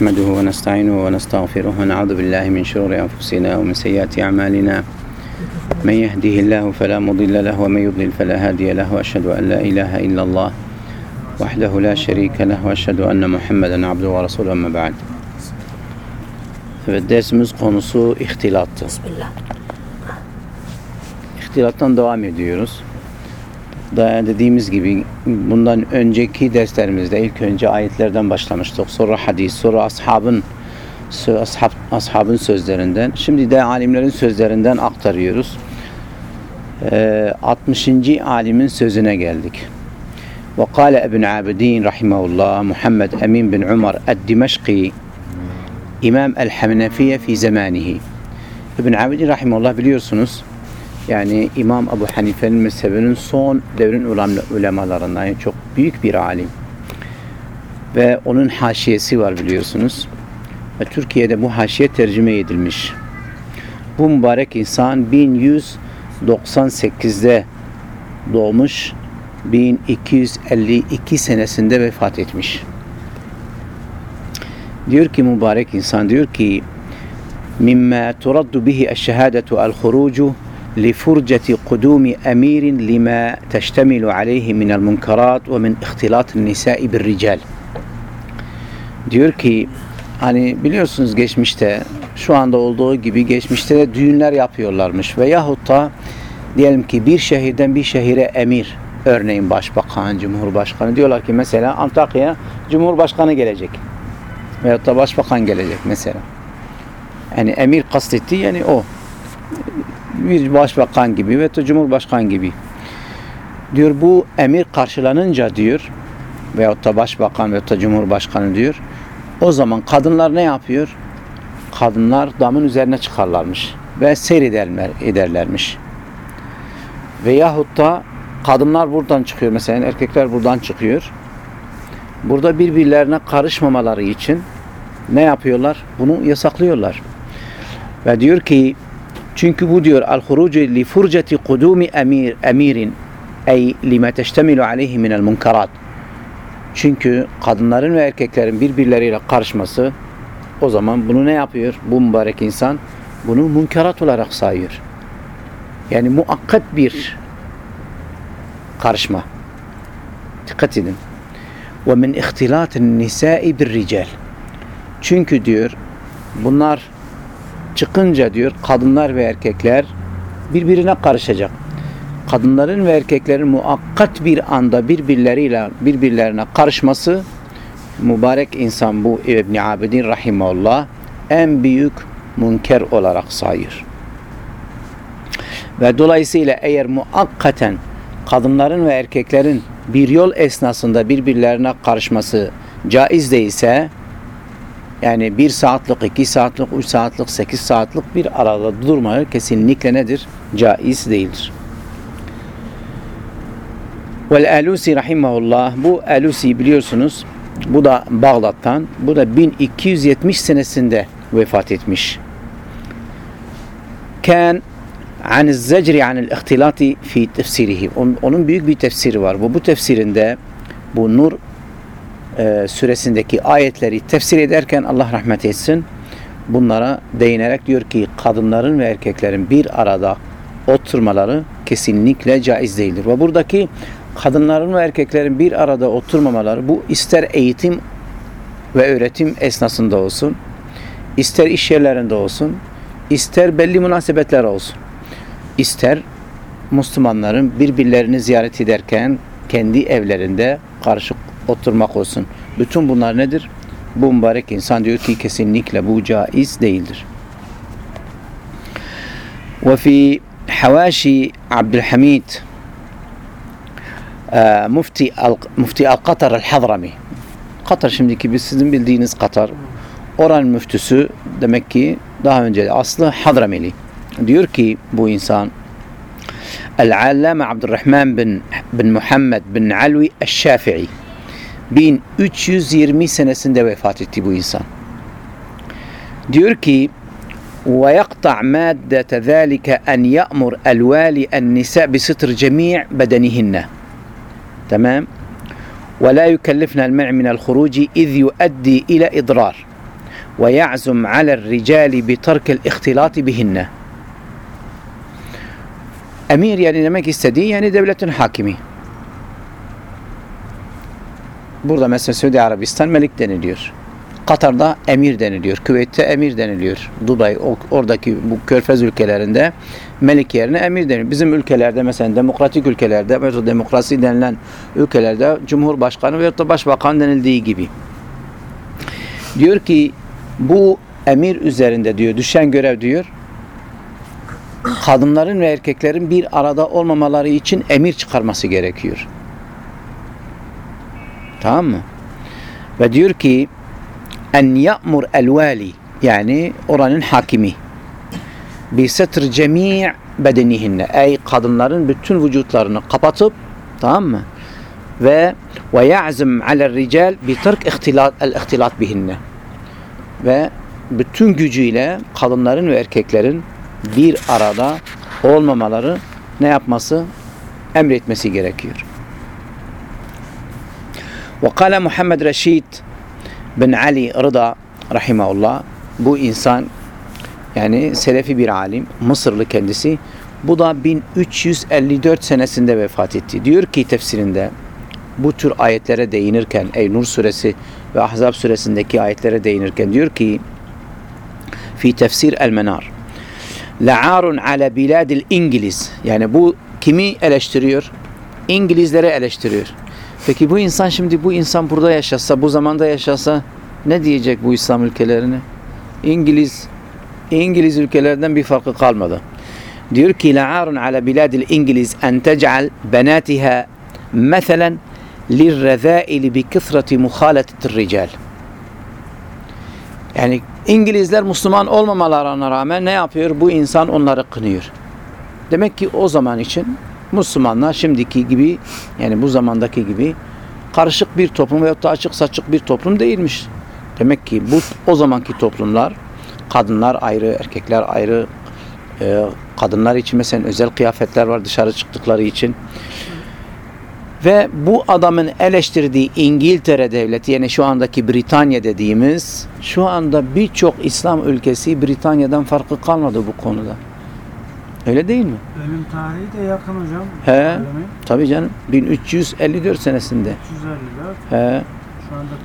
نحمده ونستعينه ونستغفره ونعوذ بالله من شرور أنفسنا ومن سيئات أعمالنا من يهده الله فلا مضل له ومن يضلل فلا هادي له وأشهد أن لا إله إلا الله وحده لا شريك له وأشهد أن محمدا عبده ورسوله أما بعد Evet dersimiz konusu ihtilattı. Bismillah. İhtilattan devam ediyoruz. Daha dediğimiz gibi bundan önceki derslerimizde ilk önce ayetlerden başlamıştık. Sonra hadis, sonra ashabın sö- ashab, ashabın sözlerinden. Şimdi de alimlerin sözlerinden aktarıyoruz. Ee, 60. alimin sözüne geldik. وقال ابن عابدين رحمه الله محمد أمين بن عمر الدمشقي İmam el-Hanefiye fi zamanihi. İbn Abidin rahimehullah biliyorsunuz yani İmam Ebu Hanife'nin mezhebinin son devrin ulema- ulemalarından yani çok büyük bir alim. Ve onun haşiyesi var biliyorsunuz. Ve Türkiye'de bu haşiye tercüme edilmiş. Bu mübarek insan 1198'de doğmuş, 1252 senesinde vefat etmiş. Diyor ki mübarek insan diyor ki mimma turaddu bihi eşşehadetu el emirin lima teştemilu aleyhi minel munkarat ve min ihtilatın nisai bir rical. Diyor ki hani biliyorsunuz geçmişte şu anda olduğu gibi geçmişte de düğünler yapıyorlarmış veyahut da diyelim ki bir şehirden bir şehire emir örneğin başbakan, cumhurbaşkanı diyorlar ki mesela Antakya'ya cumhurbaşkanı gelecek veyahut da başbakan gelecek mesela. Yani emir kastetti yani o. Bir başbakan gibi da cumhurbaşkan gibi. Diyor bu emir karşılanınca diyor veyahut da başbakan veyahut da cumhurbaşkanı diyor. O zaman kadınlar ne yapıyor? Kadınlar damın üzerine çıkarlarmış ve seyrederler ederlermiş. Veyahut da kadınlar buradan çıkıyor mesela erkekler buradan çıkıyor burada birbirlerine karışmamaları için ne yapıyorlar? Bunu yasaklıyorlar. Ve diyor ki çünkü bu diyor el hurucu li furceti kudumi emir emirin ey lima teştemilu aleyhi minel munkarat. Çünkü kadınların ve erkeklerin birbirleriyle karışması o zaman bunu ne yapıyor? Bu mübarek insan bunu munkarat olarak sayıyor. Yani muakkat bir karışma. Dikkat edin ve min ihtilatin nisai. Çünkü diyor bunlar çıkınca diyor kadınlar ve erkekler birbirine karışacak. Kadınların ve erkeklerin muakkat bir anda birbirleriyle birbirlerine karışması mübarek insan bu İbn Abidin rahimahullah en büyük münker olarak sayıyor. Ve dolayısıyla eğer muakkaten kadınların ve erkeklerin bir yol esnasında birbirlerine karışması caiz değilse yani bir saatlik, iki saatlik, üç saatlik, sekiz saatlik bir arada durmayı kesinlikle nedir? Caiz değildir. Vel Alusi rahimahullah bu Alusi biliyorsunuz bu da Bağdat'tan bu da 1270 senesinde vefat etmiş. Kan an zecri anil ihtilati fi tefsirihi. Onun büyük bir tefsiri var. Bu bu tefsirinde bu Nur e, süresindeki ayetleri tefsir ederken Allah rahmet etsin bunlara değinerek diyor ki kadınların ve erkeklerin bir arada oturmaları kesinlikle caiz değildir. Ve buradaki kadınların ve erkeklerin bir arada oturmamaları bu ister eğitim ve öğretim esnasında olsun, ister iş yerlerinde olsun, ister belli münasebetler olsun ister Müslümanların birbirlerini ziyaret ederken kendi evlerinde karışık oturmak olsun. Bütün bunlar nedir? Bu mübarek insan diyor ki kesinlikle bu caiz değildir. Ve fi Havaşi Abdülhamid Mufti al Mufti al Katar el Hadrami Katar şimdiki biz sizin bildiğiniz Katar oranın müftüsü demek ki daha önce aslı Hadrameli diyor ki bu insan El-Allame Abdurrahman bin, bin Muhammed bin Alvi El-Şafii 1320 senesinde vefat etti bu insan. Diyor ki ويقطع مادة ذلك أن يأمر الوالي النساء بستر جميع بدنهن تمام ولا يكلفن المنع من الخروج إذ يؤدي إلى إضرار ويعزم على الرجال بترك الاختلاط بهن Emir yani demek istediği yani devletin hakimi. Burada mesela Suudi Arabistan melik deniliyor. Katar'da emir deniliyor. Küveyt'te emir deniliyor. Dubai oradaki bu körfez ülkelerinde melik yerine emir deniliyor. Bizim ülkelerde mesela demokratik ülkelerde veya demokrasi denilen ülkelerde cumhurbaşkanı veya da başbakan denildiği gibi. Diyor ki bu emir üzerinde diyor düşen görev diyor kadınların ve erkeklerin bir arada olmamaları için emir çıkarması gerekiyor. Tamam mı? Ve diyor ki en ya'mur el vali yani oranın hakimi bi setr cemi' bedenihinne ey kadınların bütün vücutlarını kapatıp tamam mı? Ve ve ya'zim alel rical bi terk ihtilat el ihtilat bihinne ve bütün gücüyle kadınların ve erkeklerin bir arada olmamaları ne yapması? Emretmesi gerekiyor. وقال Muhammed Reşid bin Ali Rıda rahimahullah bu insan yani Selefi bir alim Mısırlı kendisi bu da 1354 senesinde vefat etti. Diyor ki tefsirinde bu tür ayetlere değinirken Ey Nur suresi ve Ahzab suresindeki ayetlere değinirken diyor ki fi tefsir el menar la'arun ala biladil İngiliz yani bu kimi eleştiriyor? İngilizleri eleştiriyor. Peki bu insan şimdi bu insan burada yaşasa, bu zamanda yaşasa ne diyecek bu İslam ülkelerine? İngiliz İngiliz ülkelerden bir farkı kalmadı. Diyor ki la'arun ala biladil İngiliz en tec'al benatiha meselen lirrezaili bi kısrati muhaletetir rical. Yani İngilizler Müslüman olmamalarına rağmen ne yapıyor? Bu insan onları kınıyor. Demek ki o zaman için Müslümanlar şimdiki gibi yani bu zamandaki gibi karışık bir toplum veyahut da açık saçık bir toplum değilmiş. Demek ki bu o zamanki toplumlar kadınlar ayrı, erkekler ayrı, e, kadınlar için mesela özel kıyafetler var dışarı çıktıkları için. Ve bu adamın eleştirdiği İngiltere devleti yani şu andaki Britanya dediğimiz şu anda birçok İslam ülkesi Britanya'dan farkı kalmadı bu konuda. Öyle değil mi? Ölüm tarihi de yakın hocam. He. Tabii canım 1354 senesinde. 354. He.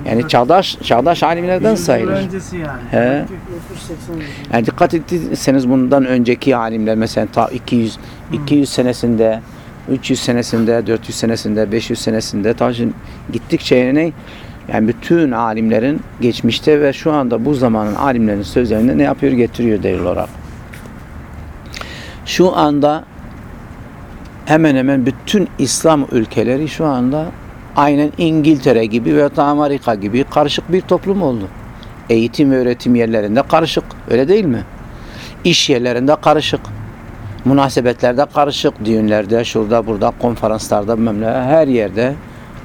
Yani çağdaş çağdaş alimlerden 100 yıl sayılır. öncesi yani. He. Demek ki 480 yıl. Yani dikkat ettiyseniz bundan önceki alimler mesela ta 200 200 senesinde 300 senesinde, 400 senesinde, 500 senesinde ta şimdi gittikçe yani yani bütün alimlerin geçmişte ve şu anda bu zamanın alimlerin sözlerinde ne yapıyor getiriyor değerli olarak. Şu anda hemen hemen bütün İslam ülkeleri şu anda aynen İngiltere gibi veya da Amerika gibi karışık bir toplum oldu. Eğitim ve öğretim yerlerinde karışık. Öyle değil mi? İş yerlerinde karışık. Münasebetlerde karışık. Düğünlerde, şurada, burada, konferanslarda, bilmem ne, her yerde.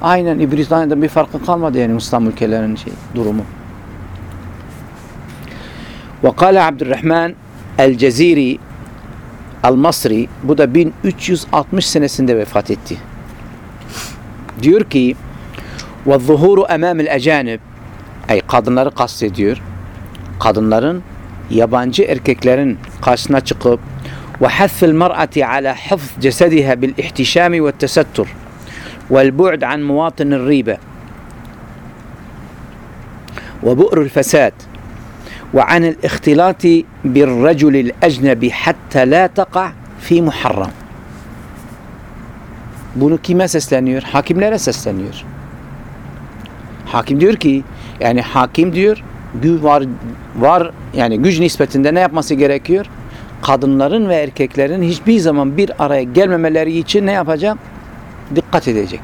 Aynen Britanya'da bir farkı kalmadı yani İslam ülkelerinin şey, durumu. وقال Abdurrahman el-Ceziri el-Masri bu da 1360 senesinde vefat etti. Diyor ki وَالظُّهُورُ اَمَامِ الْاَجَانِبِ Ey kadınları kastediyor. Kadınların yabancı erkeklerin karşısına çıkıp وحث المرأة على حفظ جسدها بالاحتشام والتستر والبعد عن مواطن الريبة وبؤر الفساد وعن الاختلاط بالرجل الأجنبي حتى لا تقع في محرم Bunu kime sesleniyor? Hakimlere sesleniyor. Hakim diyor ki yani hakim diyor güç var var yani güç nispetinde ne yapması gerekiyor? Kadınların ve erkeklerin hiçbir zaman bir araya gelmemeleri için ne yapacak? Dikkat edecek.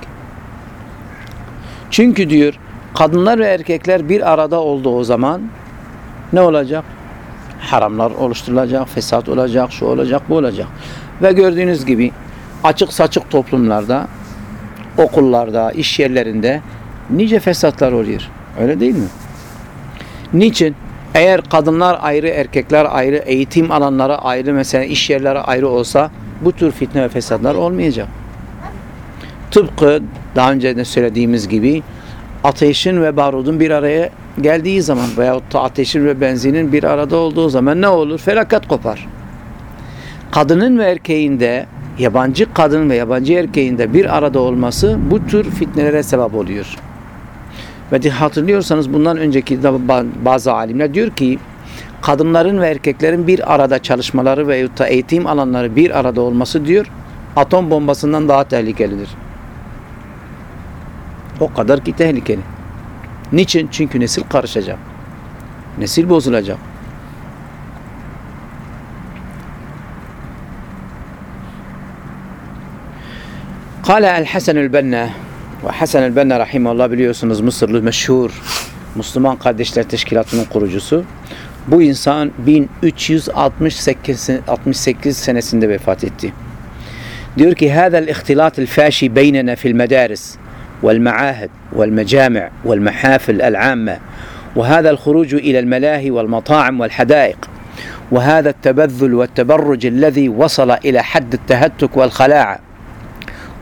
Çünkü diyor kadınlar ve erkekler bir arada olduğu o zaman ne olacak? Haramlar oluşturulacak, fesat olacak, şu olacak, bu olacak. Ve gördüğünüz gibi açık saçık toplumlarda, okullarda, iş yerlerinde nice fesatlar oluyor. Öyle değil mi? Niçin? Eğer kadınlar ayrı, erkekler ayrı, eğitim alanları ayrı, mesela iş yerleri ayrı olsa bu tür fitne ve fesatlar olmayacak. Tıpkı daha önce de söylediğimiz gibi ateşin ve barudun bir araya geldiği zaman veyahut da ateşin ve benzinin bir arada olduğu zaman ne olur? Felaket kopar. Kadının ve erkeğinde yabancı kadın ve yabancı erkeğinde bir arada olması bu tür fitnelere sebep oluyor. Ve de hatırlıyorsanız bundan önceki de ba- bazı alimler diyor ki kadınların ve erkeklerin bir arada çalışmaları veyahut da eğitim alanları bir arada olması diyor atom bombasından daha tehlikelidir. O kadar ki tehlikeli. Niçin? Çünkü nesil karışacak. Nesil bozulacak. Kale el Hasan el ve Hasan el Benna biliyorsunuz Mısırlı meşhur Müslüman Kardeşler Teşkilatı'nın kurucusu. Bu insan 1368 senesinde vefat etti. Diyor ki: "Hada el ihtilat el fashi beynena fil medaris." والمعاهد والمجامع والمحافل العامة وهذا الخروج إلى الملاهي والمطاعم والحدائق وهذا التبذل والتبرج الذي وصل إلى حد التهتك والخلاعة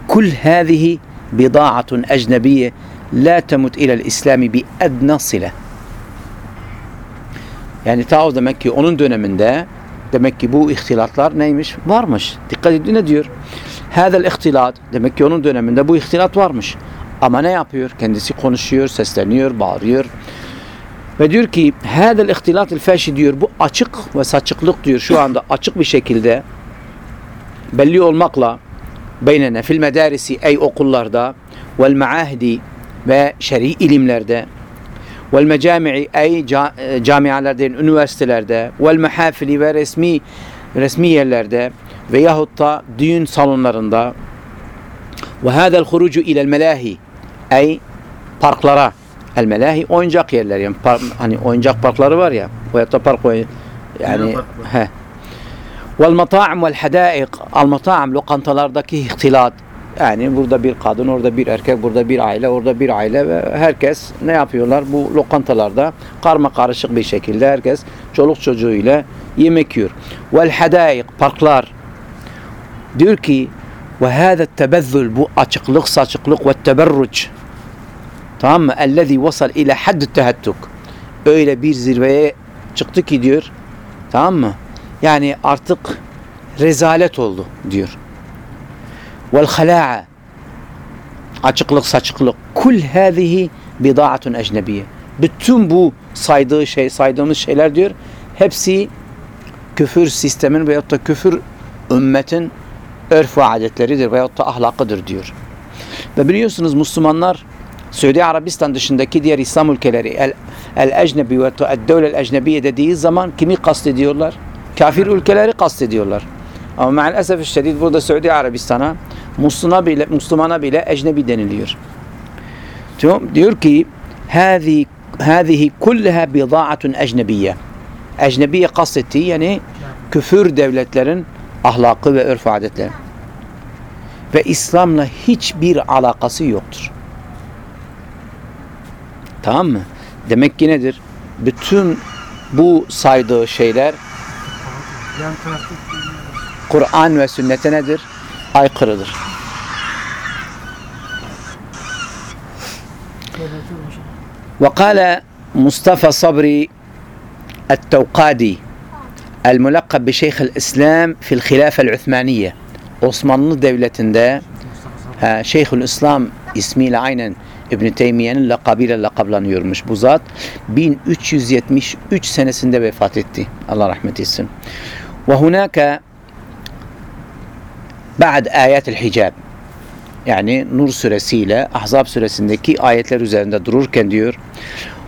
كل هذه بضاعة أجنبية لا تمت إلى الإسلام بأدنى صلة Yani ta o demek ki onun döneminde demek ki bu ihtilatlar neymiş? Varmış. Dikkat edin ne diyor? Hadel ihtilat demek ki onun döneminde bu ihtilat. Ama ne yapıyor? Kendisi konuşuyor, sesleniyor, bağırıyor. Ve diyor ki hadel ihtilat el faşi diyor bu açık ve saçıklık diyor şu anda açık bir şekilde belli olmakla beynene fil medarisi ey okullarda vel maahidi ve şer'i ilimlerde vel mecami'i ey e, camialerde, üniversitelerde vel mehafili ve resmi resmi yerlerde veyahut da düğün salonlarında ve hadel hurucu ilel melahi ey parklara el melahi oyuncak yerler yani par- hani oyuncak parkları var ya veyahut da park oy- yani he vel mata'im vel hadaik al mata'im lokantalardaki ihtilat. Yani burada bir kadın, orada bir erkek, burada bir aile, orada bir aile ve herkes ne yapıyorlar? Bu lokantalarda karma karışık bir şekilde herkes çoluk çocuğuyla yemek yiyor. Vel hadaik parklar. Diyor ki ve hâzâ tebezzül bu açıklık, saçıklık ve teberruç tamam mı? Ellezî vasal ile hadd tehettuk öyle bir zirveye çıktı ki diyor tamam mı? Yani artık rezalet oldu diyor. Vel halâ'a açıklık, saçıklık kul hâzihi bidâatun ecnebiye bütün bu saydığı şey, saydığımız şeyler diyor hepsi küfür sistemin veyahut da küfür ümmetin örf ve adetleridir veyahut da ahlakıdır diyor. Ve biliyorsunuz Müslümanlar Suudi Arabistan dışındaki diğer İslam ülkeleri el, el ecnebi ve el devle el ecnebiye dediği zaman kimi kastediyorlar? Kafir ülkeleri kastediyorlar. Ama maalesef şiddet burada Suudi Arabistan'a Müslümana bile, Müslümana bile ecnebi deniliyor. Diyor, diyor ki هذه هذه كلها بضاعة ecnebiye. Ecnebiye kastettiği yani küfür devletlerin ahlakı ve örf adetleri. Ve İslam'la hiçbir alakası yoktur. Tamam mı? Demek ki nedir? Bütün bu saydığı şeyler Yan taraftaki Kur'an ve sünnete nedir? Aykırıdır. وقال مصطفى صبري التوقادي El-Mulakkab bi Şeyhül İslam fil Hilafel Uthmaniye. Osmanlı Devleti'nde Şeyhül İslam ismiyle aynen İbn Teymiye'nin lakabıyla lakablanıyormuş bu zat. 1373 senesinde vefat etti. Allah rahmet etsin. Ve hunaka ba'd ayatel hicab. Yani Nur suresiyle Ahzab suresindeki ayetler üzerinde dururken diyor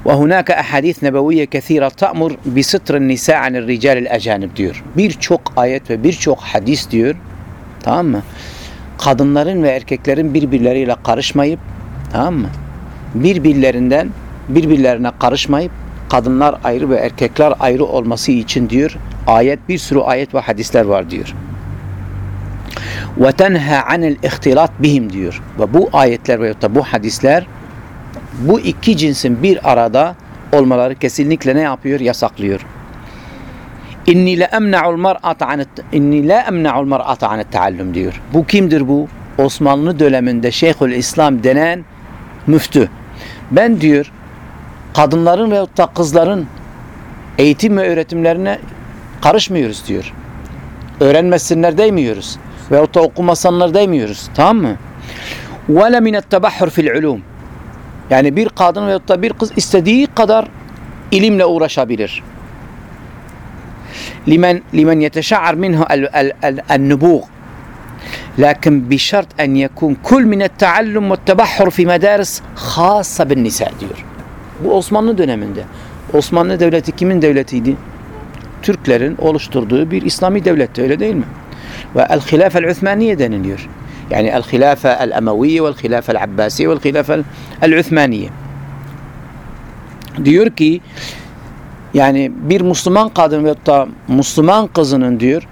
ve ahadith nebeviye kesira ta'mur bi sitrin nisa anil rical ecanib diyor. Birçok ayet ve birçok hadis diyor. Tamam mı? Kadınların ve erkeklerin birbirleriyle karışmayıp tamam mı? Birbirlerinden birbirlerine karışmayıp kadınlar ayrı ve erkekler ayrı olması için diyor. Ayet bir sürü ayet ve hadisler var diyor ve tenha anil ihtilat bihim diyor. Ve bu ayetler da bu hadisler bu iki cinsin bir arada olmaları kesinlikle ne yapıyor? Yasaklıyor. İnni la emna'ul mar'ata an inni la emna'ul mar'ata an taallum diyor. Bu kimdir bu? Osmanlı döneminde Şeyhül İslam denen müftü. Ben diyor kadınların veyahut da kızların eğitim ve öğretimlerine karışmıyoruz diyor. Öğrenmesinler demiyoruz. Veyahut da okumasanlar demiyoruz. Tamam mı? وَلَا مِنَ التَّبَحُّرْ فِي الْعُلُومِ yani bir kadın veyahut da bir kız istediği kadar ilimle uğraşabilir. limen limen yeteşa'ar minhu el, el, el, el-nubugh Lakin bişart en yekun kul minet taallum ve tebahhur fi medaris hassa bin nisa diyor. Bu Osmanlı döneminde. Osmanlı devleti kimin devletiydi? Türklerin oluşturduğu bir İslami devletti öyle değil mi? Ve el hilafe el Uthmaniye deniliyor. El Abbasiye ve el hilafe el Uthmaniye. Diyor ki yani bir Müslüman kadın ve da Müslüman kızının diyor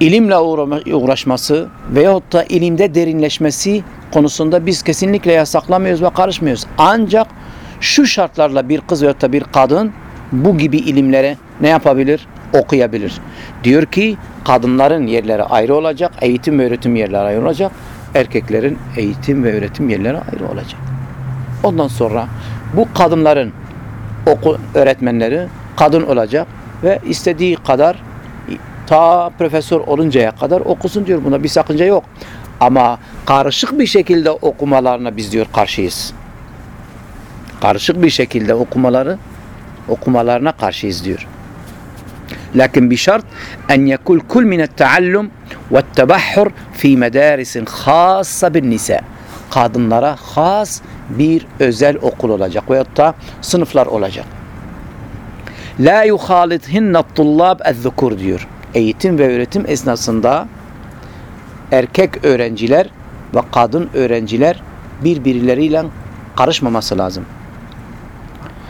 ilimle uğra- uğraşması veyahut da ilimde derinleşmesi konusunda biz kesinlikle yasaklamıyoruz ve karışmıyoruz. Ancak şu şartlarla bir kız veyahut da bir kadın bu gibi ilimlere ne yapabilir? Okuyabilir. Diyor ki kadınların yerleri ayrı olacak, eğitim ve öğretim yerleri ayrı olacak, erkeklerin eğitim ve öğretim yerleri ayrı olacak. Ondan sonra bu kadınların oku öğretmenleri kadın olacak ve istediği kadar ta profesör oluncaya kadar okusun diyor. Buna bir sakınca yok. Ama karışık bir şekilde okumalarına biz diyor karşıyız. Karışık bir şekilde okumaları okumalarına karşıyız diyor. En yekul kul minet taallum ve tebahhur fi medarisin khassa bin nisa. Kadınlara has bir özel okul olacak veyahut da sınıflar olacak. La yuhalithinne tullab ez-zukur diyor. Eğitim ve öğretim esnasında erkek öğrenciler ve kadın öğrenciler birbirleriyle karışmaması lazım.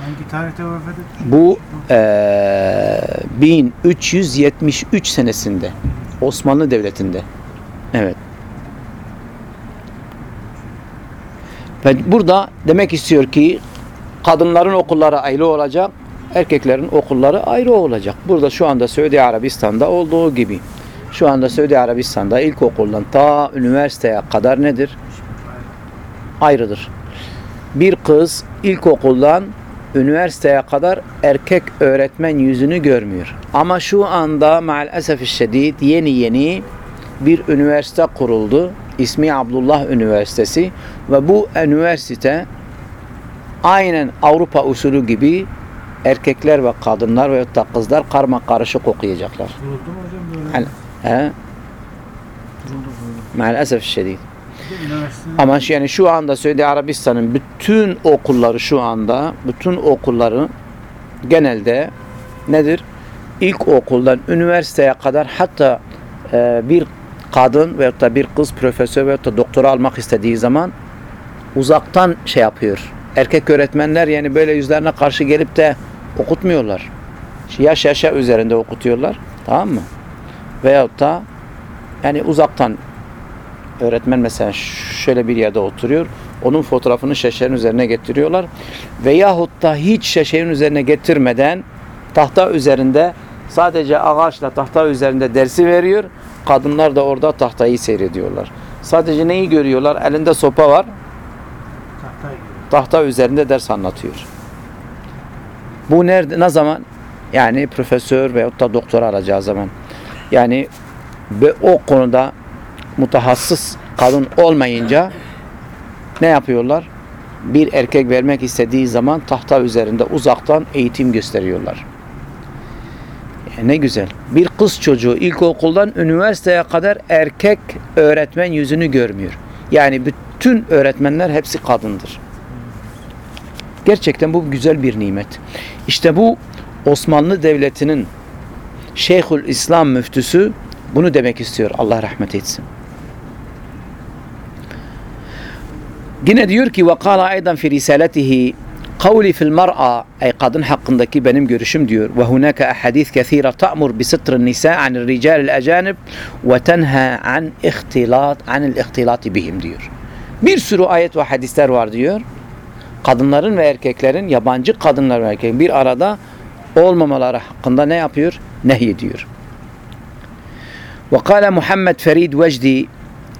Hangi tarihte vefat etmiş? Bu eee 1373 senesinde Osmanlı Devleti'nde. Evet. Ve burada demek istiyor ki kadınların okulları ayrı olacak, erkeklerin okulları ayrı olacak. Burada şu anda Suudi Arabistan'da olduğu gibi. Şu anda Suudi Arabistan'da ilkokuldan ta üniversiteye kadar nedir? Ayrıdır. Bir kız ilkokuldan üniversiteye kadar erkek öğretmen yüzünü görmüyor. Ama şu anda maalesef şiddet yeni yeni bir üniversite kuruldu. İsmi Abdullah Üniversitesi ve bu üniversite aynen Avrupa usulü gibi erkekler ve kadınlar ve da kızlar karma karışık okuyacaklar. Duruldu mu hocam böyle? He, maalesef şiddet. Ama yani şu anda Suudi Arabistan'ın bütün okulları şu anda bütün okulları genelde nedir? İlk okuldan üniversiteye kadar hatta e, bir kadın veyahut da bir kız profesör veyahut da doktora almak istediği zaman uzaktan şey yapıyor. Erkek öğretmenler yani böyle yüzlerine karşı gelip de okutmuyorlar. Yaş yaşa üzerinde okutuyorlar. Tamam mı? Veyahut da yani uzaktan öğretmen mesela şöyle bir yerde oturuyor. Onun fotoğrafını şeşerin üzerine getiriyorlar. Veyahut da hiç şeşerin üzerine getirmeden tahta üzerinde sadece ağaçla tahta üzerinde dersi veriyor. Kadınlar da orada tahtayı seyrediyorlar. Sadece neyi görüyorlar? Elinde sopa var. Tahta üzerinde ders anlatıyor. Bu nerede, ne zaman? Yani profesör veyahut da doktor alacağı zaman. Yani ve o konuda mutahassıs kadın olmayınca ne yapıyorlar? Bir erkek vermek istediği zaman tahta üzerinde uzaktan eğitim gösteriyorlar. E, ne güzel. Bir kız çocuğu ilkokuldan üniversiteye kadar erkek öğretmen yüzünü görmüyor. Yani bütün öğretmenler hepsi kadındır. Gerçekten bu güzel bir nimet. İşte bu Osmanlı Devleti'nin Şeyhül İslam müftüsü bunu demek istiyor. Allah rahmet etsin. Yine diyor ki وقال أيضا في رسالته قولي في المرأة أي kadın hakkındaki benim görüşüm diyor وهناك أحاديث كثيرة تأمر بستر النساء عن الرجال الأجانب وتنهى عن اختلاط عن الاختلاط بهم diyor. Bir sürü ayet ve hadisler var diyor. Kadınların ve erkeklerin yabancı kadınlar ve erkeklerin bir arada olmamaları hakkında ne yapıyor? Nehyediyor. وقال Muhammed Ferid Vecdi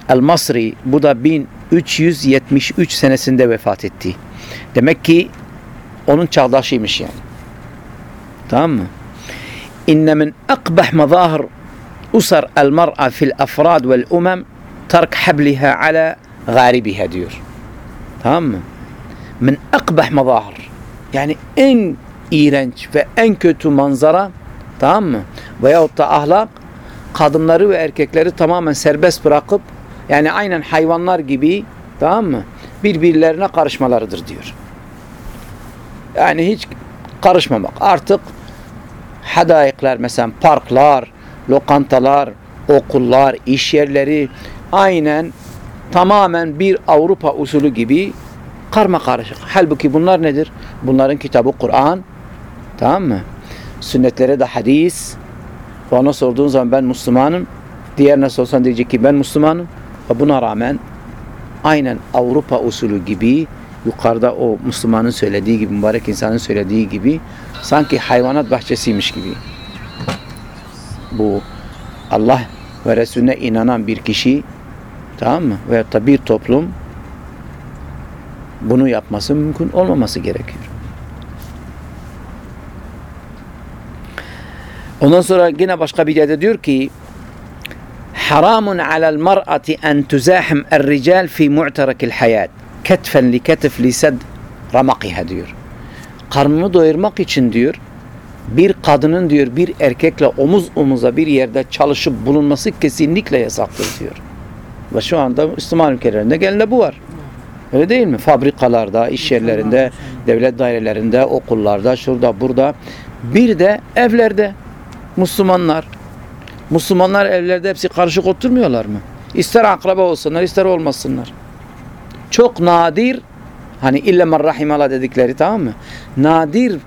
El-Masri bu da 1373 senesinde vefat etti. Demek ki Onun çağdaşıymış yani. Tamam mı? İnne min akbah mazahir usar el mar'a fil afrad vel umem terk habliha ala garibiha diyor. Tamam mı? Min akbah mazahir. Yani en iğrenç ve en kötü manzara tamam mı? Veyahut da ahlak kadınları ve erkekleri tamamen serbest bırakıp yani aynen hayvanlar gibi tamam mı? Birbirlerine karışmalarıdır diyor. Yani hiç karışmamak. Artık hadayıklar mesela parklar, lokantalar, okullar, iş yerleri aynen tamamen bir Avrupa usulü gibi karma karışık. Halbuki bunlar nedir? Bunların kitabı Kur'an. Tamam mı? Sünnetlere de hadis. Ona sorduğun zaman ben Müslümanım. Diğerine sorsan diyecek ki ben Müslümanım. Ve buna rağmen aynen Avrupa usulü gibi yukarıda o Müslümanın söylediği gibi, mübarek insanın söylediği gibi sanki hayvanat bahçesiymiş gibi. Bu Allah ve Resulüne inanan bir kişi tamam mı? Veyahut da bir toplum bunu yapması mümkün olmaması gerekiyor. Ondan sonra yine başka bir yerde diyor ki haramun alel mar'ati en tuzahim er-rical fi mu'terakil hayat ketfen li ketif li sed ramakiha diyor. Karnını doyurmak için diyor bir kadının diyor bir erkekle omuz omuza bir yerde çalışıp bulunması kesinlikle yasaktır diyor. Ve şu anda Müslüman ülkelerinde genelde bu var. Öyle değil mi? Fabrikalarda, iş yerlerinde, devlet dairelerinde, okullarda, şurada, burada. Bir de evlerde Müslümanlar. Müslümanlar evlerde hepsi karışık oturmuyorlar mı? İster akraba olsunlar, ister olmasınlar. Çok nadir, hani illa men rahimala dedikleri tamam mı? Nadir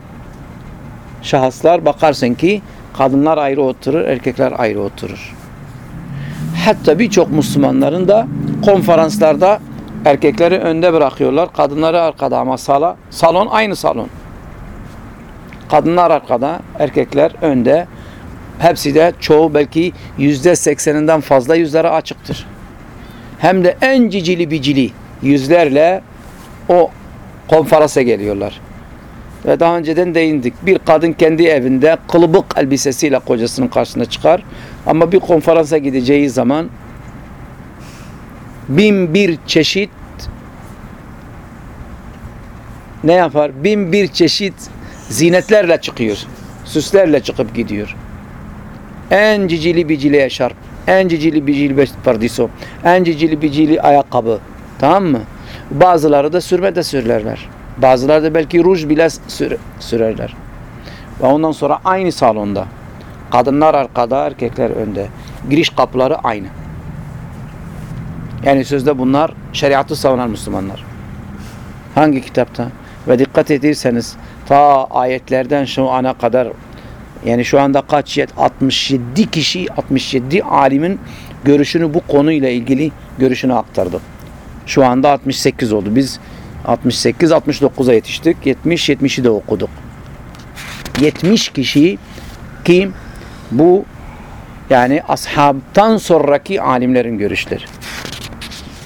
şahıslar bakarsın ki kadınlar ayrı oturur, erkekler ayrı oturur. Hatta birçok Müslümanların da konferanslarda erkekleri önde bırakıyorlar, kadınları arkada ama sala, salon aynı salon. Kadınlar arkada, erkekler önde. Hepsi de çoğu belki yüzde sekseninden fazla yüzleri açıktır. Hem de en cicili bicili yüzlerle o konferansa geliyorlar. Ve daha önceden değindik. Bir kadın kendi evinde kılıbık elbisesiyle kocasının karşısına çıkar. Ama bir konferansa gideceği zaman bin bir çeşit ne yapar? Bin bir çeşit zinetlerle çıkıyor. Süslerle çıkıp gidiyor. En cicili bicili eşarp, en cicili bicili pardiso, en cicili bicili ayakkabı. Tamam mı? Bazıları da sürme de sürerler. Bazıları da belki ruj bile sür sürerler. Ve ondan sonra aynı salonda. Kadınlar arkada, erkekler önde. Giriş kapıları aynı. Yani sözde bunlar şeriatı savunan Müslümanlar. Hangi kitapta? Ve dikkat ederseniz ta ayetlerden şu ana kadar yani şu anda kaç yet 67 kişi 67 alimin görüşünü bu konuyla ilgili görüşünü aktardı. Şu anda 68 oldu. Biz 68 69'a yetiştik. 70 70'i de okuduk. 70 kişi kim bu yani ashabtan sonraki alimlerin görüşleri.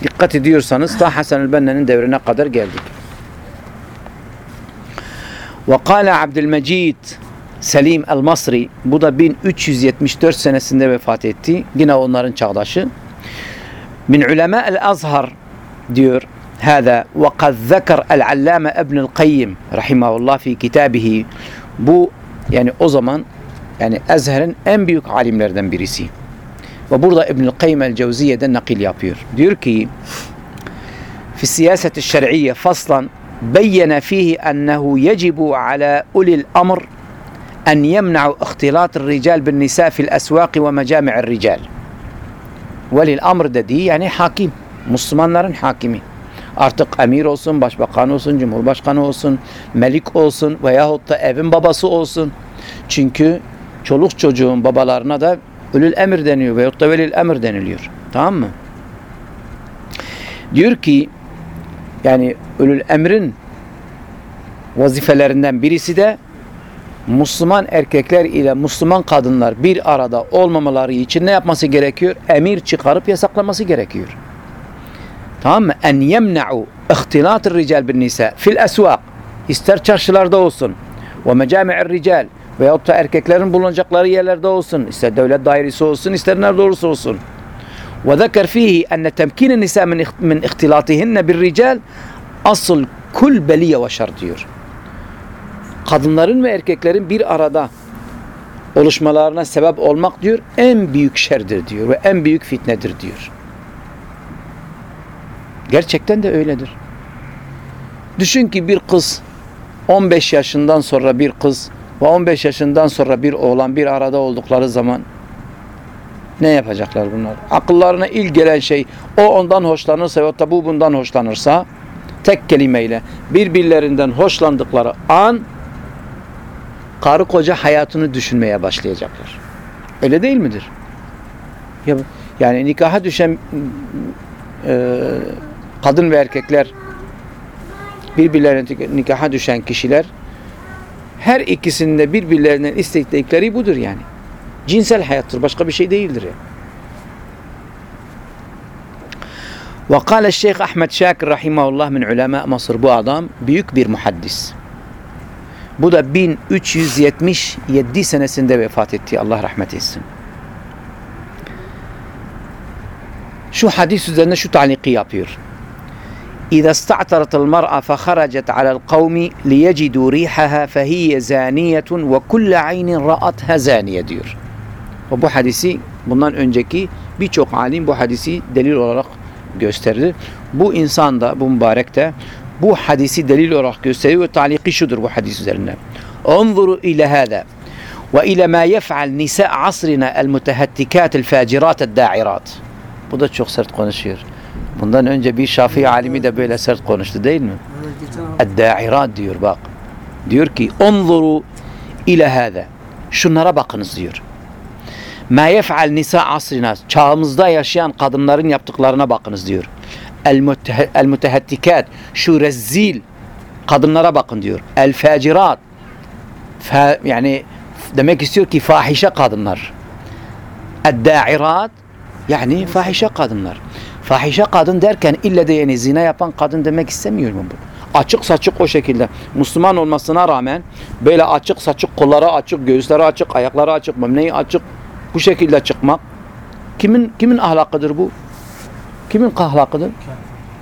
Dikkat ediyorsanız ta Hasan el-Benna'nın devrine kadar geldik. Ve kâle Abdülmecid Selim el-Masri bu da 1374 senesinde vefat etti. Yine onların çağdaşı. Min ulema el-Azhar diyor هذا وقد ذكر العلامة ابن القيم رحمه الله في كتابه bu yani o zaman yani Ezher'in en büyük alimlerden birisi. Ve burada İbnül Kayyim el-Cevziye'den nakil yapıyor. Diyor ki fi siyaseti şer'iyye faslan beyyene fihi ennehu yecibu ala ulil amr en yemna'u ihtilat rical bin nisa fil esvaki ve mecami'ir rical. Velil amr dediği yani hakim. Müslümanların hakimi. Artık emir olsun, başbakan olsun, cumhurbaşkanı olsun, melik olsun veyahut da evin babası olsun. Çünkü çoluk çocuğun babalarına da ölül emir deniyor veyahut da velil emir deniliyor. Tamam mı? Diyor ki yani ölül emrin vazifelerinden birisi de Müslüman erkekler ile Müslüman kadınlar bir arada olmamaları için ne yapması gerekiyor? Emir çıkarıp yasaklaması gerekiyor. Tamam mı? En yemna'u ihtilat rical bin nisa fil esvak. ister çarşılarda olsun ve mecami'ir rical veyahut da erkeklerin bulunacakları yerlerde olsun, ister devlet dairesi olsun, ister nerede olursa olsun. Ve zeker fihi enne temkinin nisa min ihtilatihinne bir rical asıl kul beliye ve şer diyor. Kadınların ve erkeklerin bir arada oluşmalarına sebep olmak diyor en büyük şerdir diyor ve en büyük fitnedir diyor. Gerçekten de öyledir. Düşün ki bir kız 15 yaşından sonra bir kız ve 15 yaşından sonra bir oğlan bir arada oldukları zaman ne yapacaklar bunlar? Akıllarına ilk gelen şey o ondan hoşlanırsa veyahut da bu bundan hoşlanırsa tek kelimeyle birbirlerinden hoşlandıkları an karı koca hayatını düşünmeye başlayacaklar. Öyle değil midir? Ya, yani nikaha düşen e, kadın ve erkekler birbirlerine nikaha düşen kişiler her ikisinde birbirlerinden istekleri budur yani. Cinsel hayattır. Başka bir şey değildir yani. Ve kâle Şeyh Ahmet Şakir rahimahullah min ulema Mısır. Bu adam büyük bir muhaddis. Bu da 1377 senesinde vefat etti. Allah rahmet etsin. Şu hadis üzerine şu taliki yapıyor. إذا استعترت المرأة فخرجت على القوم ليجدوا ريحها فهي زانية وكل عين رأتها زانية diyor. Ve bu hadisi bundan önceki birçok alim bu hadisi delil olarak gösterdi. Bu insan da bu mübarek de bu hadisi delil olarak gösteriyor ve taliki şudur bu hadis üzerine. Unzuru ile hâzâ ve ile ma yef'al nisa asrina el mutehattikat el el da'irat. Bu da çok sert konuşuyor. Bundan önce bir Şafii alimi de böyle sert konuştu değil mi? Eddairat diyor bak. Diyor ki onzuru ile hâze. Şunlara bakınız diyor. Ma yef'al nisa asrina. Çağımızda yaşayan kadınların yaptıklarına bakınız diyor. El mutehattikat. Şu rezzil kadınlara bakın diyor. El facirat. Fa, yani demek istiyor ki fahişe kadınlar. Eddairat yani fahişe kadınlar. Fahişe kadın derken illa de yani zina yapan kadın demek istemiyorum bu. Açık saçık o şekilde. Müslüman olmasına rağmen böyle açık saçık kolları açık, göğüsleri açık, ayakları açık, memneyi açık bu şekilde çıkmak kimin kimin ahlakıdır bu? Kimin ahlakıdır?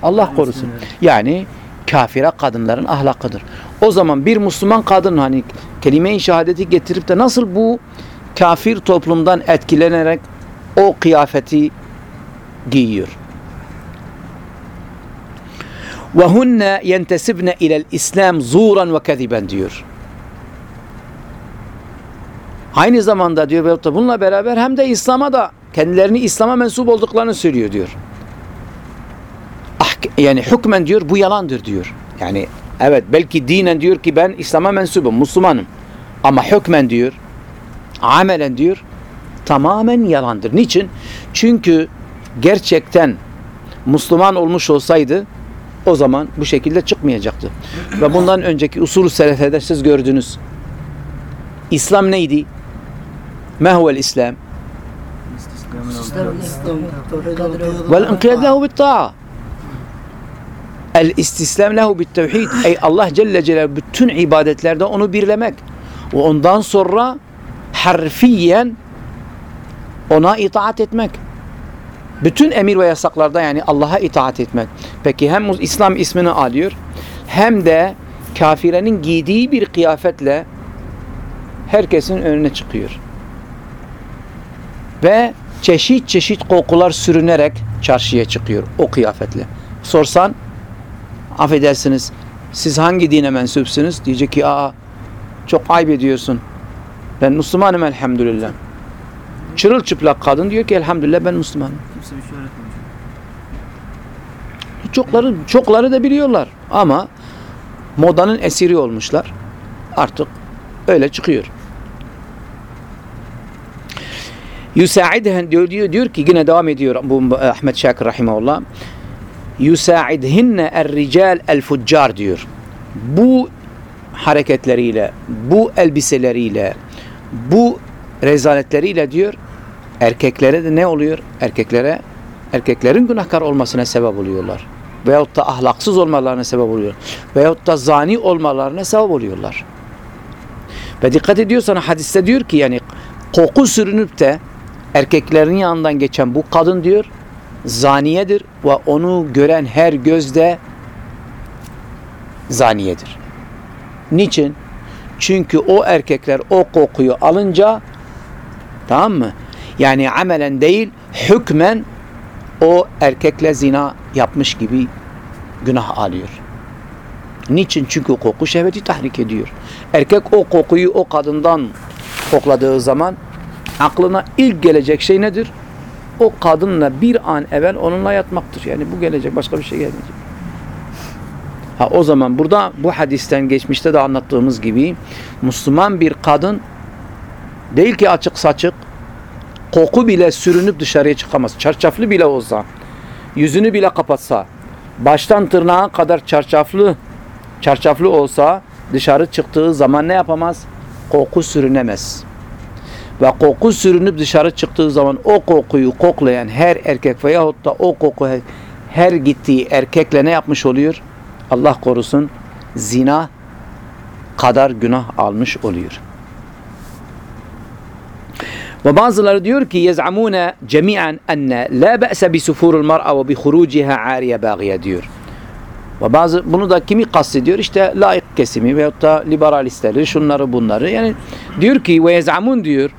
Allah korusun. Yani kafire kadınların ahlakıdır. O zaman bir Müslüman kadın hani kelime-i şehadeti getirip de nasıl bu kafir toplumdan etkilenerek o kıyafeti giyiyor. Ve hunne yentesibne ilel İslam zuran ve keziben diyor. Aynı zamanda diyor bununla beraber hem de İslam'a da kendilerini İslam'a mensup olduklarını söylüyor diyor. Ah, yani hükmen diyor bu yalandır diyor. Yani evet belki dinen diyor ki ben İslam'a mensubum, Müslümanım. Ama hükmen diyor, amelen diyor tamamen yalandır. Niçin? Çünkü gerçekten Müslüman olmuş olsaydı o zaman bu şekilde çıkmayacaktı. Ve bundan önceki usulü selefede siz gördünüz. İslam neydi? Ma huvel İslam? Vel inkiyad lehu bit ta'a. El istislam lehu bit tevhid. Ey Allah Celle Celaluhu bütün ibadetlerde onu birlemek. Ve ondan sonra harfiyen ona itaat etmek. Bütün emir ve yasaklarda yani Allah'a itaat etmek. Peki hem İslam ismini alıyor hem de kafirenin giydiği bir kıyafetle herkesin önüne çıkıyor. Ve çeşit çeşit kokular sürünerek çarşıya çıkıyor o kıyafetle. Sorsan affedersiniz siz hangi dine mensupsunuz? Diyecek ki aa çok ayıp ediyorsun. Ben Müslümanım elhamdülillah. Çırılçıplak kadın diyor ki elhamdülillah ben Müslümanım. Kimse bir şey. Çokları, çokları da biliyorlar ama modanın esiri olmuşlar. Artık öyle çıkıyor. Yusaidhen diyor, diyor, diyor ki yine devam ediyor bu Ahmet Şakir rahimahullah. Yusaidhinne er-rical el-fuccar diyor. Bu hareketleriyle, bu elbiseleriyle, bu rezaletleriyle diyor erkeklere de ne oluyor? Erkeklere erkeklerin günahkar olmasına sebep oluyorlar. veyahut da ahlaksız olmalarına sebep oluyor. Veyahut da zani olmalarına sebep oluyorlar. Ve dikkat ediyorsan hadiste diyor ki yani koku sürünüp de erkeklerin yanından geçen bu kadın diyor zaniyedir ve onu gören her gözde zaniyedir. Niçin? Çünkü o erkekler o kokuyu alınca tamam mı? Yani amelen değil hükmen o erkekle zina yapmış gibi günah alıyor. Niçin? Çünkü koku şehveti tahrik ediyor. Erkek o kokuyu o kadından kokladığı zaman aklına ilk gelecek şey nedir? O kadınla bir an evvel onunla yatmaktır. Yani bu gelecek başka bir şey gelmeyecek. Ha o zaman burada bu hadisten geçmişte de anlattığımız gibi Müslüman bir kadın değil ki açık saçık koku bile sürünüp dışarıya çıkamaz. Çarşaflı bile olsa, yüzünü bile kapatsa, baştan tırnağa kadar çarşaflı çarşaflı olsa dışarı çıktığı zaman ne yapamaz? Koku sürünemez. Ve koku sürünüp dışarı çıktığı zaman o kokuyu koklayan her erkek veyahut da o koku her gittiği erkekle ne yapmış oluyor? Allah korusun zina kadar günah almış oluyor. Ve bazıları diyor ki yez'amune cemi'an enne la be'se bi sufurul mar'a ve bi huruciha ariye bagiye diyor. Ve bazı bunu da kimi kastediyor? İşte laik kesimi veyahut da liberalistleri, şunları bunları. Yani diyor ki ve yez'amun diyor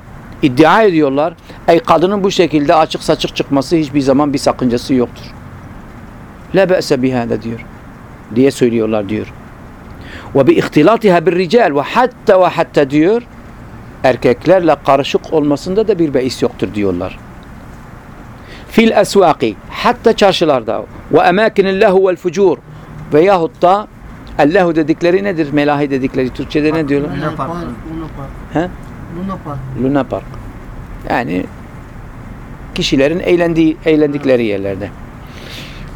iddia ediyorlar. Ey kadının bu şekilde açık saçık çıkması hiçbir zaman bir sakıncası yoktur. La be'se bihâde diyor. Diye söylüyorlar diyor. Ve bi ihtilatiha bir rical ve hatta ve hatta diyor erkeklerle karışık olmasında da bir beis yoktur diyorlar. Fil esvaki hatta çarşılarda ve emakinil lehu vel fucur veyahut da Allahu dedikleri nedir? Melahi dedikleri Türkçe'de ne diyorlar? He? Luna Park. Luna Park. Yani kişilerin eğlendiği, eğlendikleri yerlerde.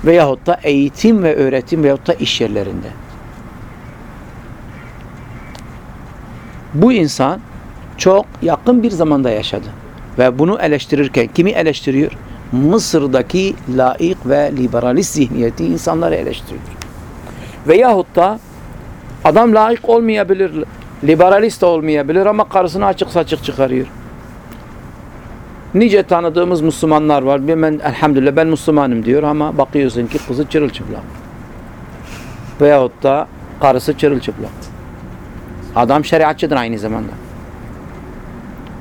Veyahut da eğitim ve öğretim veyahut da iş yerlerinde. Bu insan çok yakın bir zamanda yaşadı. Ve bunu eleştirirken kimi eleştiriyor? Mısır'daki laik ve liberalist zihniyeti insanları eleştiriyor. Veyahut da adam laik olmayabilir, liberalist olmayabilir ama karısını açık saçık çıkarıyor. Nice tanıdığımız Müslümanlar var. Ben elhamdülillah ben Müslümanım diyor ama bakıyorsun ki kızı çırılçıplak. Veyahut da karısı çırılçıplak. Adam şeriatçıdır aynı zamanda.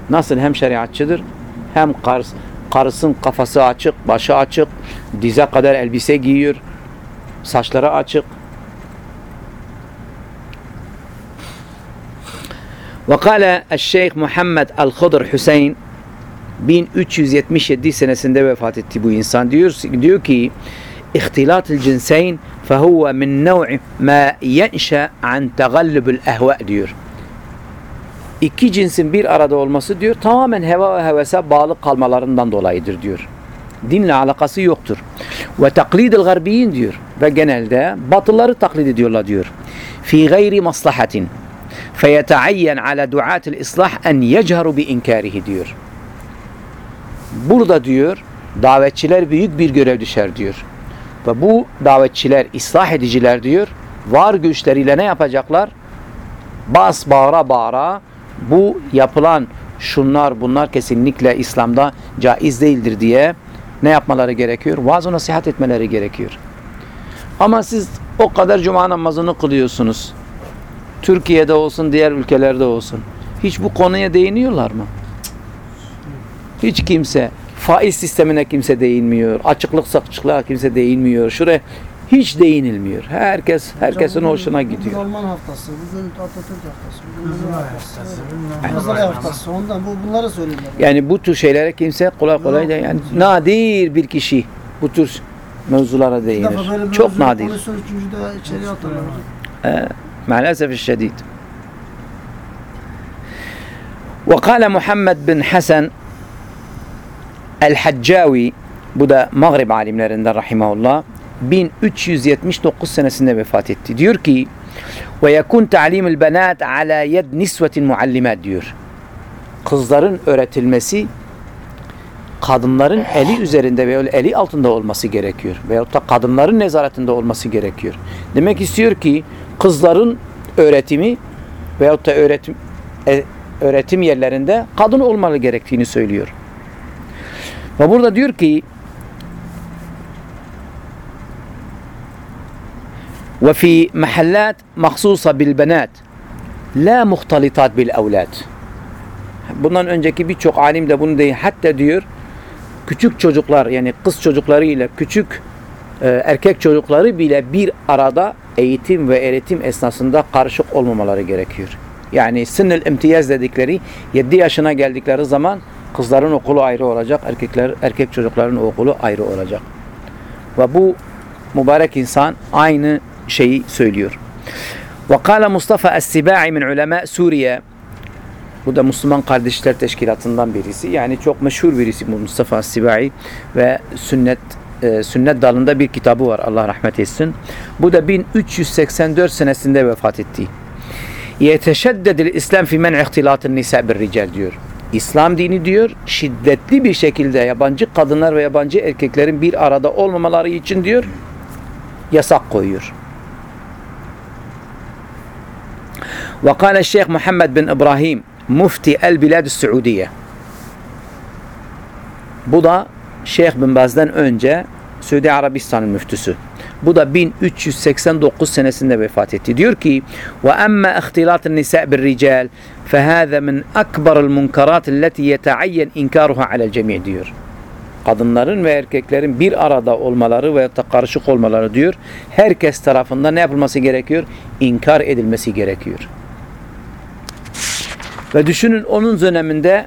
Nasıl hem şeriatçıdır hem karısı, karısın kafası açık, başı açık, dize kadar elbise giyiyor, saçları açık. Ve kâle Şeyh Muhammed el-Hıdır Hüseyin 1377 senesinde vefat etti bu insan. Diyor, diyor ki ihtilat el cinseyn fehuve min nev'i ma yenşe an tegallübül ehve diyor. İki cinsin bir arada olması diyor tamamen heva ve hevese bağlı kalmalarından dolayıdır diyor. Dinle alakası yoktur. Ve taklidil garbiyin diyor ve genelde batıları taklit ediyorlar diyor. Fi gayri maslahatin ala duatil islah en yecharu bi inkarihi diyor. Burada diyor davetçiler büyük bir görev düşer diyor. Ve bu davetçiler, ıslah ediciler diyor var güçleriyle ne yapacaklar? Bas bağıra bağıra bu yapılan şunlar bunlar kesinlikle İslam'da caiz değildir diye ne yapmaları gerekiyor? Vaaz nasihat etmeleri gerekiyor. Ama siz o kadar cuma namazını kılıyorsunuz. Türkiye'de olsun, diğer ülkelerde olsun. Hiç bu konuya değiniyorlar mı? Hiç kimse. Faiz sistemine kimse değinmiyor. Açıklık sakçılığa kimse değinmiyor. Şuraya hiç değinilmiyor. Herkes herkesin Hocam, hoşuna bugün, gidiyor. Bugün Alman haftası, bugün Atatürk haftası, bugün Kızılay haftası, Kızılay haftası. haftası. Ondan bu bunları söylüyorlar. Yani bu tür şeylere kimse kolay kolay da yani nadir bir kişi bu tür mevzulara Bir değinir. defa böyle bir Çok nadir. konuşsun, üçüncü de içeriye atarlar. maalesef şiddet. وقال محمد بن حسن El-Haccavi bu da Mağrib alimlerinden rahimahullah 1379 senesinde vefat etti. Diyor ki ve yekun ta'limul banat ala yed nisvetin muallimat diyor. Kızların öğretilmesi kadınların eli üzerinde veya eli altında olması gerekiyor. Veyahut da kadınların nezaretinde olması gerekiyor. Demek istiyor ki kızların öğretimi veyahut da öğretim e, öğretim yerlerinde kadın olmalı gerektiğini söylüyor. Ve burada diyor ki وفي محلات مخصوصة بالبنات لا مختلطات بالأولاد Bundan önceki birçok alim de bunu değil. Hatta diyor küçük çocuklar yani kız çocukları ile küçük e, erkek çocukları bile bir arada eğitim ve öğretim esnasında karışık olmamaları gerekiyor. Yani sınır imtiyaz dedikleri 7 yaşına geldikleri zaman kızların okulu ayrı olacak, erkekler erkek çocukların okulu ayrı olacak. Ve bu mübarek insan aynı şeyi söylüyor. Kâle Mustafa Es-Sibai min ulema Suriye bu da Müslüman Kardeşler Teşkilatı'ndan birisi. Yani çok meşhur birisi bu Mustafa Sibai ve sünnet e, sünnet dalında bir kitabı var Allah rahmet etsin. Bu da 1384 senesinde vefat etti. Yeteşeddedil İslam fi men ihtilatın nisa bir rical diyor. İslam dini diyor şiddetli bir şekilde yabancı kadınlar ve yabancı erkeklerin bir arada olmamaları için diyor yasak koyuyor. Ve kâle Şeyh Muhammed bin İbrahim Mufti el Biladü Suudiye. Bu da Şeyh bin Baz'dan önce Suudi Arabistan'ın müftüsü. Bu da 1389 senesinde vefat etti. Diyor ki: "Ve amma ihtilatun nisa bir rical fehâzâ min akbaril munkarat allati yeta'ayyen inkaruha alel cemi' diyor. Kadınların ve erkeklerin bir arada olmaları da karışık olmaları diyor. Herkes tarafından ne yapılması gerekiyor? İnkar edilmesi gerekiyor. Ve düşünün onun döneminde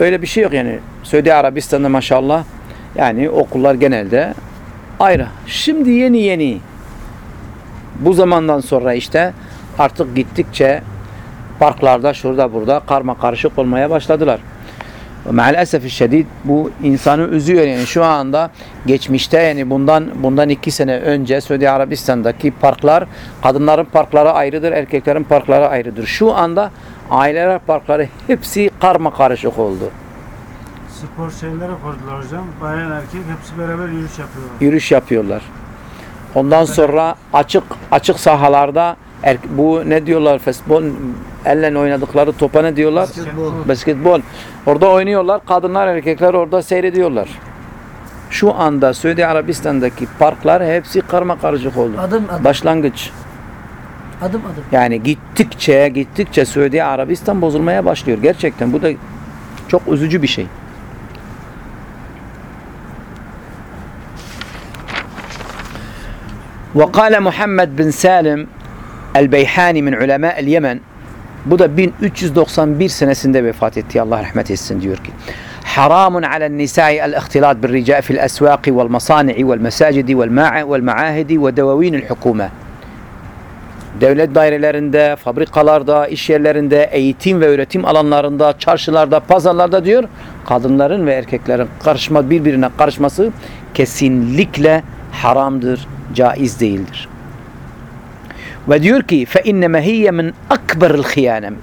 öyle bir şey yok yani. Suudi Arabistan'da maşallah yani okullar genelde ayrı. Şimdi yeni yeni bu zamandan sonra işte artık gittikçe parklarda şurada burada karma karışık olmaya başladılar. Maalesef şiddet bu insanı üzüyor yani şu anda geçmişte yani bundan bundan iki sene önce Suudi Arabistan'daki parklar kadınların parkları ayrıdır erkeklerin parkları ayrıdır. Şu anda aileler parkları hepsi karma karışık oldu. Spor şeyleri koydular hocam. Bayan erkek hepsi beraber yürüyüş yapıyorlar. Yürüyüş yapıyorlar. Ondan sonra açık açık sahalarda er- bu ne diyorlar futbol elle oynadıkları topa ne diyorlar? Basketbol. Basketbol. Orada oynuyorlar. Kadınlar erkekler orada seyrediyorlar. Şu anda Suudi Arabistan'daki parklar hepsi karma karışık oldu. Adım adım. Başlangıç. Adım adım. Yani gittikçe gittikçe Suudi Arabistan bozulmaya başlıyor. Gerçekten bu da çok üzücü bir şey. وقال محمد بن سالم el-Beyhani min ulema el-Yemen bu da 1391 senesinde vefat etti. Allah rahmet etsin diyor ki. Haramun alen nisa'i el-ihtilat bil rica fil esvaqi vel masani'i vel mesacidi vel ma'a vel maahidi ve devavinil hukuma. Devlet dairelerinde, fabrikalarda, iş yerlerinde, eğitim ve öğretim alanlarında, çarşılarda, pazarlarda diyor kadınların ve erkeklerin karışma birbirine karışması kesinlikle haramdır, caiz değildir. Ve diyor ki inneme hiyye min akbaril hıyanem.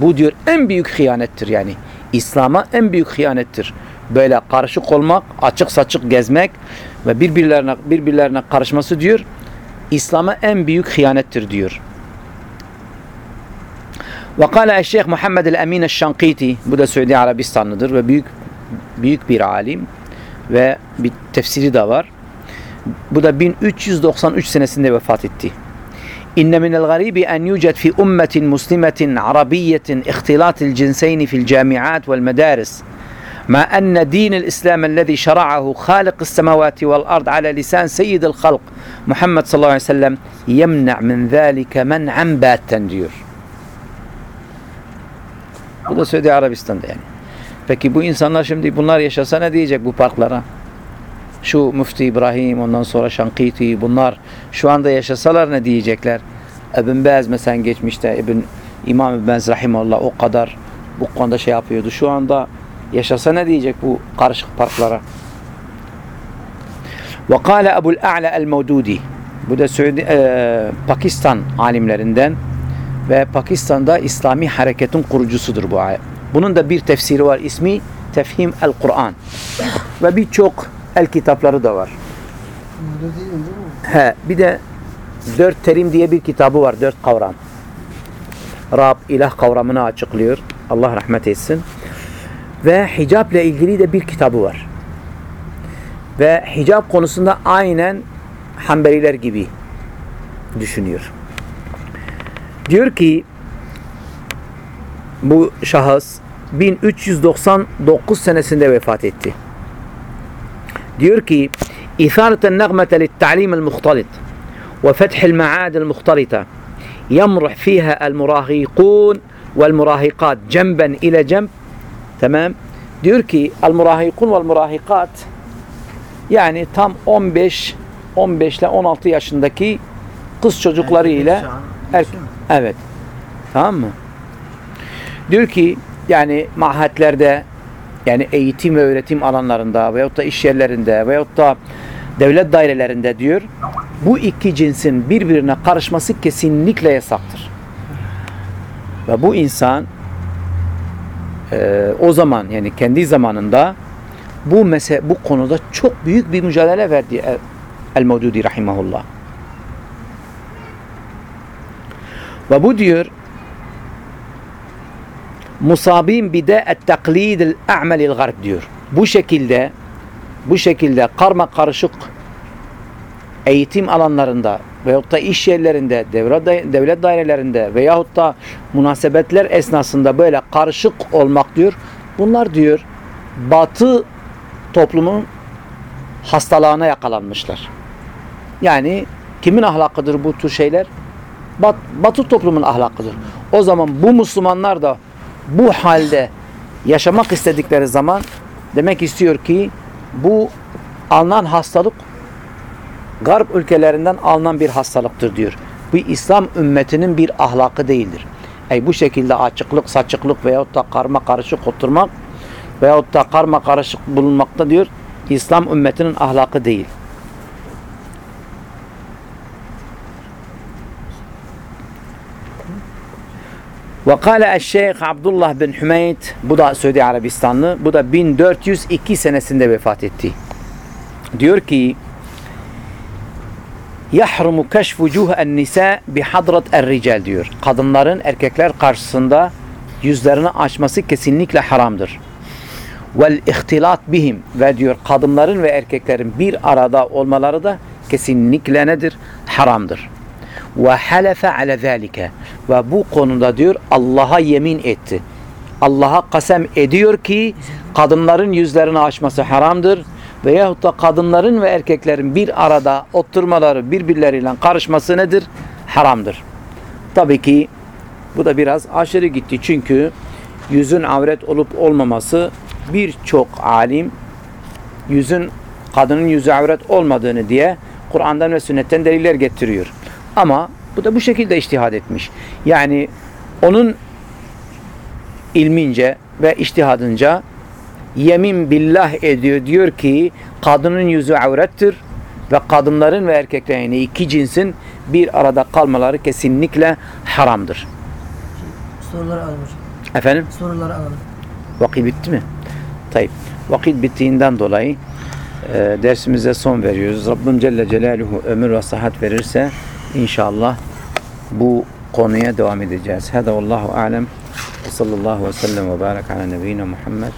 Bu diyor en büyük hıyanettir yani. İslam'a en büyük hıyanettir. Böyle karışık olmak, açık saçık gezmek ve birbirlerine birbirlerine karışması diyor. İslam'a en büyük hıyanettir diyor. Ve kâle Şeyh Muhammed el-Emin el-Şankiti bu da Suudi Arabistanlıdır ve büyük büyük bir alim ve bir tefsiri de var. Bu da 1393 senesinde vefat etti. إن من الغريب أن يوجد في أمة مسلمة عربية اختلاط الجنسين في الجامعات والمدارس مع أن دين الإسلام الذي شرعه خالق السماوات والأرض على لسان سيد الخلق محمد صلى الله عليه وسلم يمنع من ذلك منعا باتا diyor. Bu da Suudi Arabistan'da yani. Peki bu insanlar şimdi bunlar yaşasa ne diyecek bu parklara? Şu Müftü İbrahim, ondan sonra Şankiti bunlar şu anda yaşasalar ne diyecekler? Ibn Baz mesela geçmişte İbn İmam İbn Baz Rahimullah o kadar bu konuda şey yapıyordu. Şu anda yaşasa ne diyecek bu karışık parklara? Ve kâle Ebul A'la el-Mevdudi bu da Suudi, e, Pakistan alimlerinden ve Pakistan'da İslami hareketin kurucusudur bu ayet. Bunun da bir tefsiri var. ismi Tefhim el Kur'an. Ve birçok el kitapları da var. Öyle değil değil mi? He, bir de dört terim diye bir kitabı var. Dört kavram. Rab, ilah kavramını açıklıyor. Allah rahmet etsin. Ve hicab ile ilgili de bir kitabı var. Ve hicab konusunda aynen Hanbeliler gibi düşünüyor. Diyor ki bu şahıs 1399 senesinde vefat etti. Ki إثارة النغمة للتعليم المختلط وفتح المعاد المختلطة يمرح فيها المراهقون والمراهقات جنبا إلى جنب. تمام؟ ki المراهقون والمراهقات yani tam 15 15 ile 16 yaşındaki kız çocukları ile erkek evet tamam mı? Diyor ki yani mahatlerde yani eğitim ve öğretim alanlarında veyahut da iş yerlerinde veyahut da devlet dairelerinde diyor bu iki cinsin birbirine karışması kesinlikle yasaktır. Ve bu insan e, o zaman yani kendi zamanında bu mese bu konuda çok büyük bir mücadele verdi El- El-Mevdudi rahimahullah. Ve bu diyor musabin bide et taklidil a'melil garb diyor. Bu şekilde bu şekilde karma karışık eğitim alanlarında veyahut da iş yerlerinde, devlet dairelerinde veyahut da münasebetler esnasında böyle karışık olmak diyor. Bunlar diyor batı toplumun hastalığına yakalanmışlar. Yani kimin ahlakıdır bu tür şeyler? Bat, batı toplumun ahlakıdır. O zaman bu Müslümanlar da bu halde yaşamak istedikleri zaman demek istiyor ki bu alınan hastalık Garp ülkelerinden alınan bir hastalıktır diyor. Bu İslam ümmetinin bir ahlakı değildir. Ey bu şekilde açıklık, saçıklık veyahut da karma karışık oturmak veyahut da karma karışık bulunmakta diyor İslam ümmetinin ahlakı değil. Ve kâle eşşeyh Abdullah bin Hümeyd bu da Suudi Arabistanlı bu da 1402 senesinde vefat etti. Diyor ki yahrumu keşf vucuh en nisa bi hadrat er rical diyor. Kadınların erkekler karşısında yüzlerini açması kesinlikle haramdır. Vel ihtilat bihim ve diyor kadınların ve erkeklerin bir arada olmaları da kesinlikle nedir? Haramdır. Ve halefe ale zalike ve bu konuda diyor Allah'a yemin etti. Allah'a kasem ediyor ki kadınların yüzlerini açması haramdır veyahut da kadınların ve erkeklerin bir arada oturmaları birbirleriyle karışması nedir? Haramdır. Tabii ki bu da biraz aşırı gitti çünkü yüzün avret olup olmaması birçok alim yüzün kadının yüzü avret olmadığını diye Kur'an'dan ve sünnetten deliller getiriyor. Ama bu da bu şekilde iştihad etmiş. Yani onun ilmince ve iştihadınca yemin billah ediyor. Diyor ki kadının yüzü avrettir ve kadınların ve erkeklerin yani iki cinsin bir arada kalmaları kesinlikle haramdır. Soruları hocam. Efendim? Soruları alalım. Vakit bitti mi? Tayyip. Vakit bittiğinden dolayı e, dersimize son veriyoruz. Rabbim Celle Celaluhu ömür ve sıhhat verirse inşallah bu konuya devam edeceğiz. Hada vallahu alem. Sallallahu ve sellem ve barak ala nebiyyina Muhammed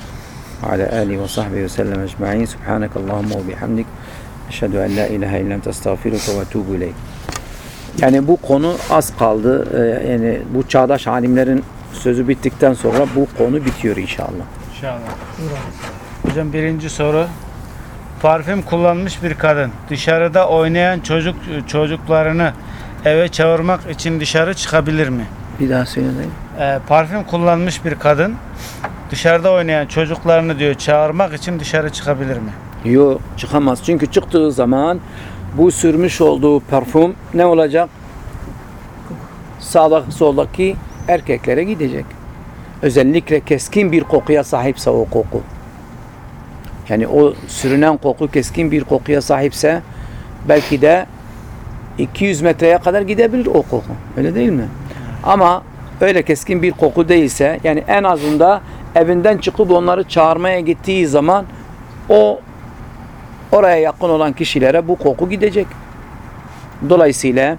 ve ala alihi ve sahbihi ve sellem ecma'in. Subhanak Allahumma ve bihamdik. Eşhedü en la ilahe illa ente estağfiruke ve etûbü ileyk. Yani bu konu az kaldı. E, yani bu çağdaş alimlerin sözü bittikten sonra bu konu bitiyor inşallah. İnşallah. Hocam birinci soru. Parfüm kullanmış bir kadın dışarıda oynayan çocuk çocuklarını eve çağırmak için dışarı çıkabilir mi? Bir daha söyleyin. Ee, parfüm kullanmış bir kadın dışarıda oynayan çocuklarını diyor çağırmak için dışarı çıkabilir mi? Yok çıkamaz. Çünkü çıktığı zaman bu sürmüş olduğu parfüm ne olacak? Sağda soldaki erkeklere gidecek. Özellikle keskin bir kokuya sahipse o koku. Yani o sürünen koku keskin bir kokuya sahipse belki de 200 metreye kadar gidebilir o koku. Öyle değil mi? Ama öyle keskin bir koku değilse yani en azında evinden çıkıp onları çağırmaya gittiği zaman o oraya yakın olan kişilere bu koku gidecek. Dolayısıyla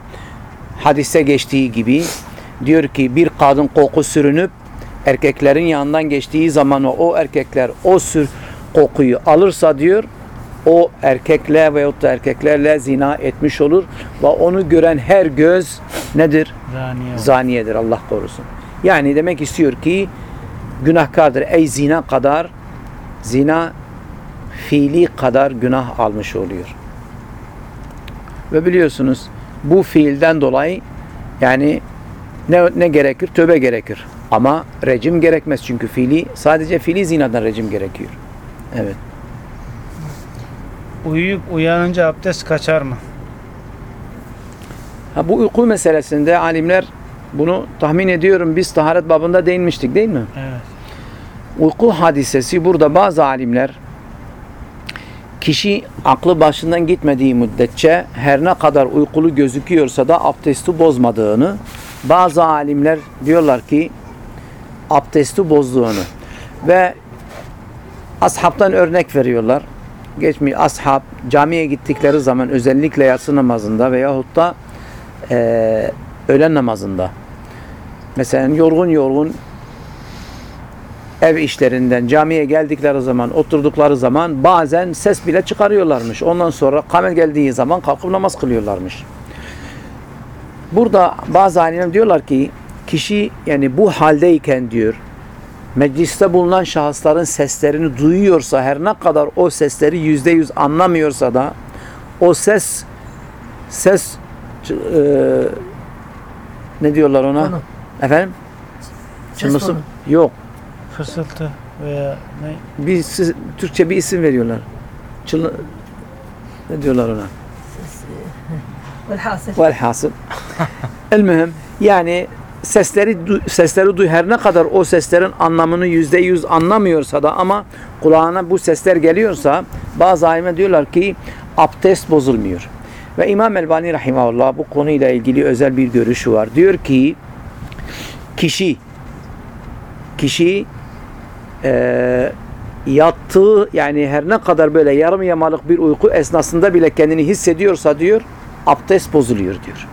hadiste geçtiği gibi diyor ki bir kadın koku sürünüp erkeklerin yanından geçtiği zaman o, o erkekler o sür kokuyu alırsa diyor o erkekle veyahut da erkeklerle zina etmiş olur ve onu gören her göz nedir? Zaniye. Zaniyedir Allah korusun. Yani demek istiyor ki günahkardır. Ey zina kadar zina fiili kadar günah almış oluyor. Ve biliyorsunuz bu fiilden dolayı yani ne, ne gerekir? Tövbe gerekir. Ama rejim gerekmez çünkü fiili sadece fiili zinadan rejim gerekiyor. Evet. Uyuyup uyanınca abdest kaçar mı? Ha, bu uyku meselesinde alimler bunu tahmin ediyorum biz taharet babında değinmiştik değil mi? Evet. Uyku hadisesi burada bazı alimler kişi aklı başından gitmediği müddetçe her ne kadar uykulu gözüküyorsa da abdesti bozmadığını bazı alimler diyorlar ki abdesti bozduğunu ve ashabtan örnek veriyorlar. Geçmiş ashab camiye gittikleri zaman özellikle yatsı namazında veyahut da eee öğlen namazında mesela yorgun yorgun ev işlerinden camiye geldikleri zaman, oturdukları zaman bazen ses bile çıkarıyorlarmış. Ondan sonra kamel geldiği zaman kalkıp namaz kılıyorlarmış. Burada bazı alimler diyorlar ki kişi yani bu haldeyken diyor mecliste bulunan şahısların seslerini duyuyorsa her ne kadar o sesleri yüzde yüz anlamıyorsa da o ses ses e, ne diyorlar ona? Tonu. Efendim? Çınlısı? Yok. Fısıltı veya ne? Bir Türkçe bir isim veriyorlar. Çınlı, ne diyorlar ona? Velhasıl. Velhasıl. El mühim yani sesleri sesleri duy her ne kadar o seslerin anlamını yüzde yüz anlamıyorsa da ama kulağına bu sesler geliyorsa bazı alimler diyorlar ki abdest bozulmuyor. Ve İmam Elbani Rahimahullah bu konuyla ilgili özel bir görüşü var. Diyor ki kişi kişi eee yattığı yani her ne kadar böyle yarım yamalık bir uyku esnasında bile kendini hissediyorsa diyor abdest bozuluyor diyor.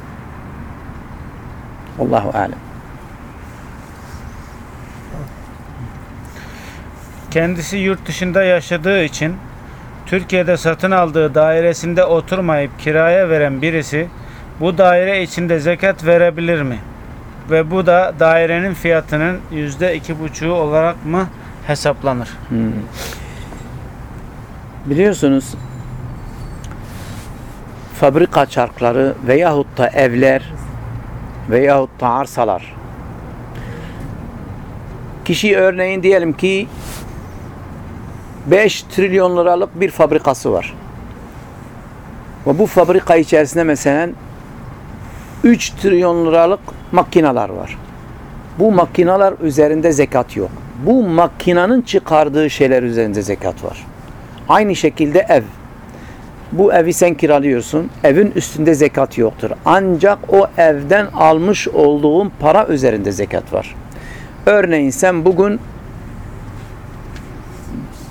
Allahu alem. Kendisi yurt dışında yaşadığı için Türkiye'de satın aldığı dairesinde oturmayıp kiraya veren birisi bu daire içinde zekat verebilir mi? Ve bu da dairenin fiyatının yüzde iki buçuğu olarak mı hesaplanır? Hmm. Biliyorsunuz fabrika çarkları veyahut da evler veyahut da arsalar kişi örneğin diyelim ki 5 trilyon liralık bir fabrikası var. Ve bu fabrika içerisinde mesela 3 trilyon liralık makineler var. Bu makineler üzerinde zekat yok. Bu makinenin çıkardığı şeyler üzerinde zekat var. Aynı şekilde ev. Bu evi sen kiralıyorsun. Evin üstünde zekat yoktur. Ancak o evden almış olduğun para üzerinde zekat var. Örneğin sen bugün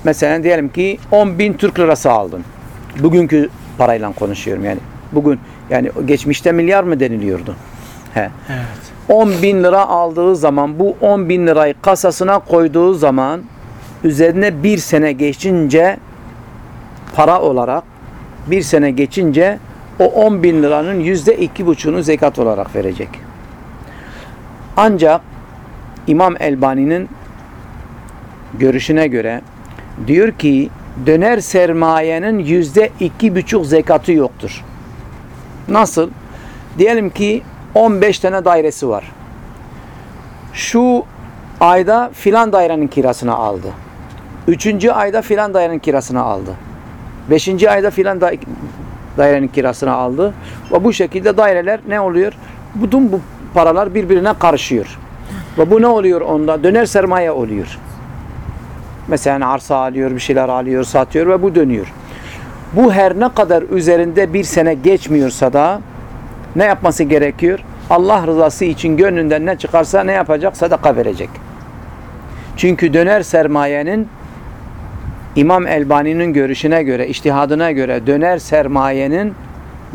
mesela diyelim ki 10 bin Türk lirası aldın. Bugünkü parayla konuşuyorum yani. Bugün yani geçmişte milyar mı deniliyordu? He. Evet. 10 bin lira aldığı zaman bu 10 bin lirayı kasasına koyduğu zaman üzerine bir sene geçince para olarak bir sene geçince o 10 bin liranın yüzde iki buçuğunu zekat olarak verecek. Ancak İmam Elbani'nin görüşüne göre diyor ki döner sermayenin yüzde iki buçuk zekatı yoktur. Nasıl? Diyelim ki 15 tane dairesi var. Şu ayda filan dairenin kirasını aldı. Üçüncü ayda filan dairenin kirasını aldı. Beşinci ayda filan da dairenin kirasını aldı. Ve bu şekilde daireler ne oluyor? Bütün bu paralar birbirine karışıyor. Ve bu ne oluyor onda? Döner sermaye oluyor. Mesela arsa alıyor, bir şeyler alıyor, satıyor ve bu dönüyor. Bu her ne kadar üzerinde bir sene geçmiyorsa da ne yapması gerekiyor? Allah rızası için gönlünden ne çıkarsa ne yapacak? Sadaka verecek. Çünkü döner sermayenin İmam Elbani'nin görüşüne göre, iştihadına göre döner sermayenin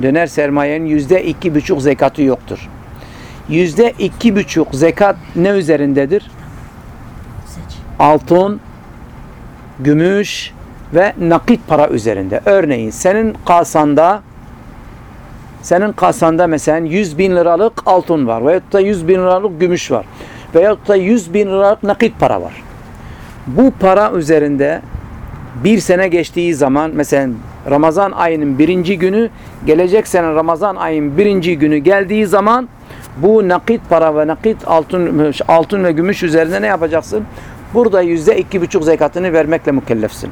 döner sermayenin yüzde iki buçuk zekatı yoktur. Yüzde iki buçuk zekat ne üzerindedir? Altın, gümüş ve nakit para üzerinde. Örneğin senin kasanda senin kasanda mesela 100 bin liralık altın var veyahut da 100 bin liralık gümüş var veyahut da 100 bin liralık nakit para var. Bu para üzerinde bir sene geçtiği zaman mesela Ramazan ayının birinci günü gelecek sene Ramazan ayının birinci günü geldiği zaman bu nakit para ve nakit altın altın ve gümüş üzerinde ne yapacaksın? Burada yüzde iki buçuk zekatını vermekle mükellefsin.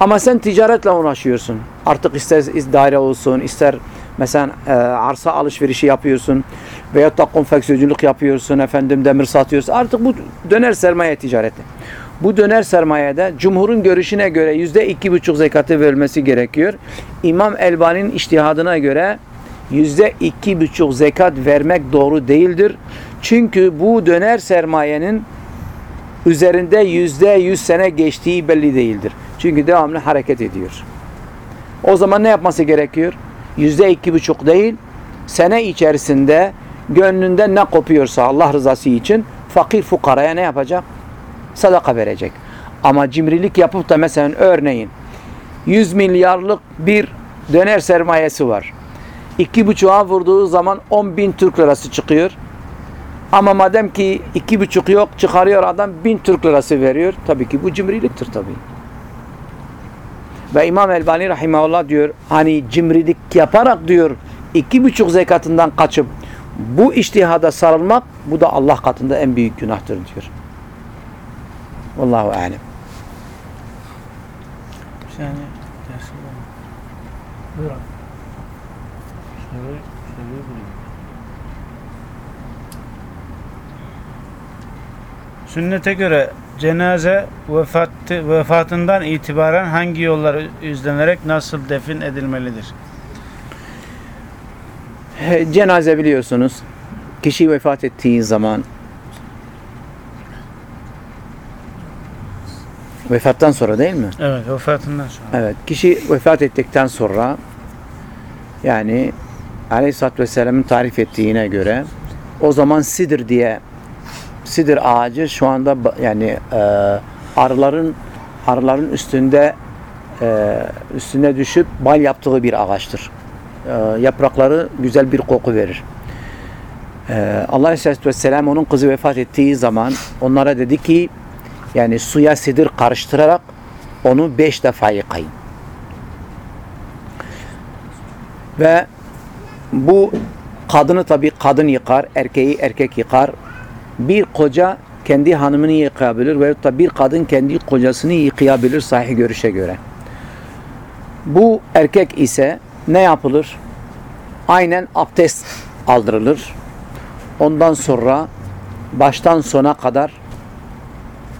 Ama sen ticaretle uğraşıyorsun. Artık ister daire olsun, ister mesela e, arsa alışverişi yapıyorsun veyahut da konfeksiyonculuk yapıyorsun, efendim demir satıyorsun. Artık bu döner sermaye ticareti. Bu döner sermayede cumhurun görüşüne göre yüzde iki buçuk zekatı verilmesi gerekiyor. İmam Elbani'nin iştihadına göre yüzde iki buçuk zekat vermek doğru değildir. Çünkü bu döner sermayenin üzerinde yüzde yüz sene geçtiği belli değildir. Çünkü devamlı hareket ediyor. O zaman ne yapması gerekiyor? Yüzde iki buçuk değil, sene içerisinde gönlünden ne kopuyorsa Allah rızası için fakir fukaraya ne yapacak? Sadaka verecek. Ama cimrilik yapıp da mesela örneğin 100 milyarlık bir döner sermayesi var. İki buçuğa vurduğu zaman 10 bin Türk lirası çıkıyor. Ama madem ki iki buçuk yok çıkarıyor adam bin Türk lirası veriyor. Tabii ki bu cimriliktir tabii. Ve İmam Elbani Rahimahullah diyor hani cimrilik yaparak diyor iki buçuk zekatından kaçıp bu iştihada sarılmak bu da Allah katında en büyük günahtır diyor. Vallahu alem. Yani dersi var. Buyur abi. Soru, soruyu bulayım. Sünnete göre cenaze vefatı, vefatından itibaren hangi yollar izlenerek nasıl defin edilmelidir? He, Cenaze biliyorsunuz kişi vefat ettiği zaman vefattan sonra değil mi? Evet, vefatından sonra. Evet. Kişi vefat ettikten sonra yani Aleyhisselatü Vesselam'ın tarif ettiğine göre o zaman sidir diye sidir ağacı şu anda yani e, arıların arıların üstünde e, üstüne düşüp bal yaptığı bir ağaçtır. E, yaprakları güzel bir koku verir. E, Allah Aleyhisselatü Vesselam onun kızı vefat ettiği zaman onlara dedi ki yani suya sidir karıştırarak onu beş defa yıkayın. Ve bu kadını tabi kadın yıkar, erkeği erkek yıkar. Bir koca kendi hanımını yıkayabilir veyahut da bir kadın kendi kocasını yıkayabilir sahih görüşe göre. Bu erkek ise ne yapılır? Aynen abdest aldırılır. Ondan sonra baştan sona kadar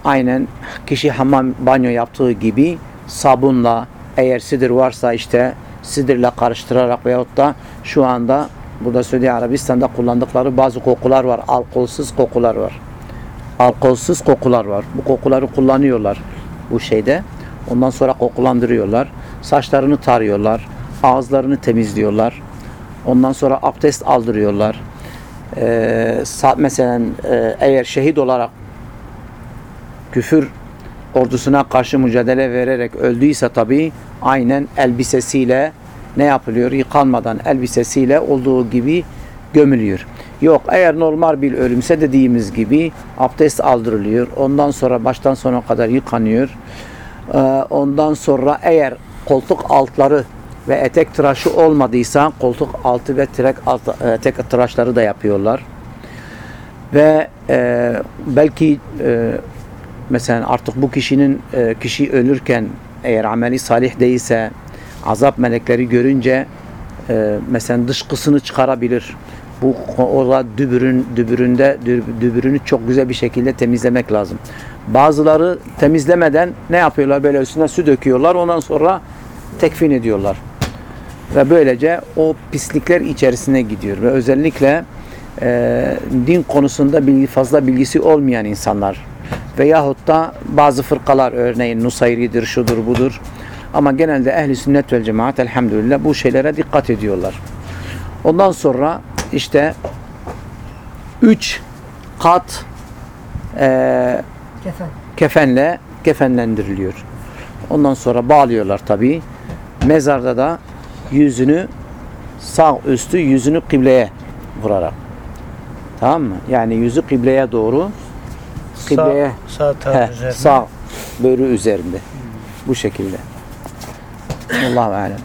aynen kişi hamam banyo yaptığı gibi sabunla eğer sidir varsa işte sidirle karıştırarak veyahut da şu anda burada Suudi Arabistan'da kullandıkları bazı kokular var. Alkolsüz kokular var. Alkolsüz kokular var. Bu kokuları kullanıyorlar bu şeyde. Ondan sonra kokulandırıyorlar. Saçlarını tarıyorlar. Ağızlarını temizliyorlar. Ondan sonra abdest aldırıyorlar. Ee, mesela e, eğer şehit olarak küfür ordusuna karşı mücadele vererek öldüyse tabi aynen elbisesiyle ne yapılıyor? Yıkanmadan elbisesiyle olduğu gibi gömülüyor. Yok eğer normal bir ölümse dediğimiz gibi abdest aldırılıyor. Ondan sonra baştan sona kadar yıkanıyor. Ee, ondan sonra eğer koltuk altları ve etek tıraşı olmadıysa koltuk altı ve tirek altı, etek tıraşları da yapıyorlar. Ve e, belki e, mesela artık bu kişinin e, kişi ölürken eğer ameli salih değilse azap melekleri görünce e, mesela dışkısını çıkarabilir. Bu orada dübürün dübüründe dü- dübürünü çok güzel bir şekilde temizlemek lazım. Bazıları temizlemeden ne yapıyorlar? Böyle üstüne su döküyorlar. Ondan sonra tekfin ediyorlar. Ve böylece o pislikler içerisine gidiyor. Ve özellikle e, din konusunda bilgi, fazla bilgisi olmayan insanlar veyahut da bazı fırkalar örneğin Nusayri'dir, şudur budur ama genelde ehli sünnet vel cemaat elhamdülillah bu şeylere dikkat ediyorlar. Ondan sonra işte üç kat e, Kefen. kefenle kefenlendiriliyor. Ondan sonra bağlıyorlar tabi. Mezarda da yüzünü sağ üstü yüzünü kıbleye vurarak. Tamam mı? Yani yüzü kıbleye doğru kıbleye Sağ, sağ taraf heh, üzerine. sağ böğrü üzerinde. Bu şekilde. Allahu alem.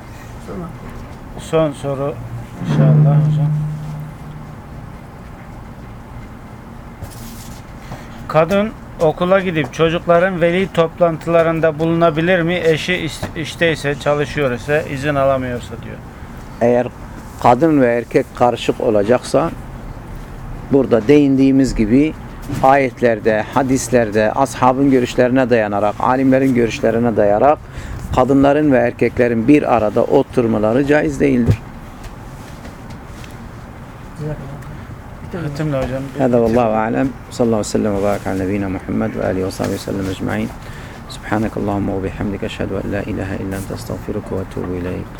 Son soru inşallah hocam. Kadın okula gidip çocukların veli toplantılarında bulunabilir mi? Eşi işteyse, çalışıyor ise, izin alamıyorsa diyor. Eğer kadın ve erkek karışık olacaksa burada değindiğimiz gibi ayetlerde, hadislerde, ashabın görüşlerine dayanarak, alimlerin görüşlerine dayarak kadınların ve erkeklerin bir arada oturmaları caiz değildir. Cezakallah. Bir tane Hatimle hocam. bir هذا bitir. والله أعلم صلى الله وسلم وبارك على نبينا محمد وآله وصحبه وسلم أجمعين سبحانك اللهم وبحمدك أشهد أن لا إله إلا أنت أستغفرك وأتوب إليك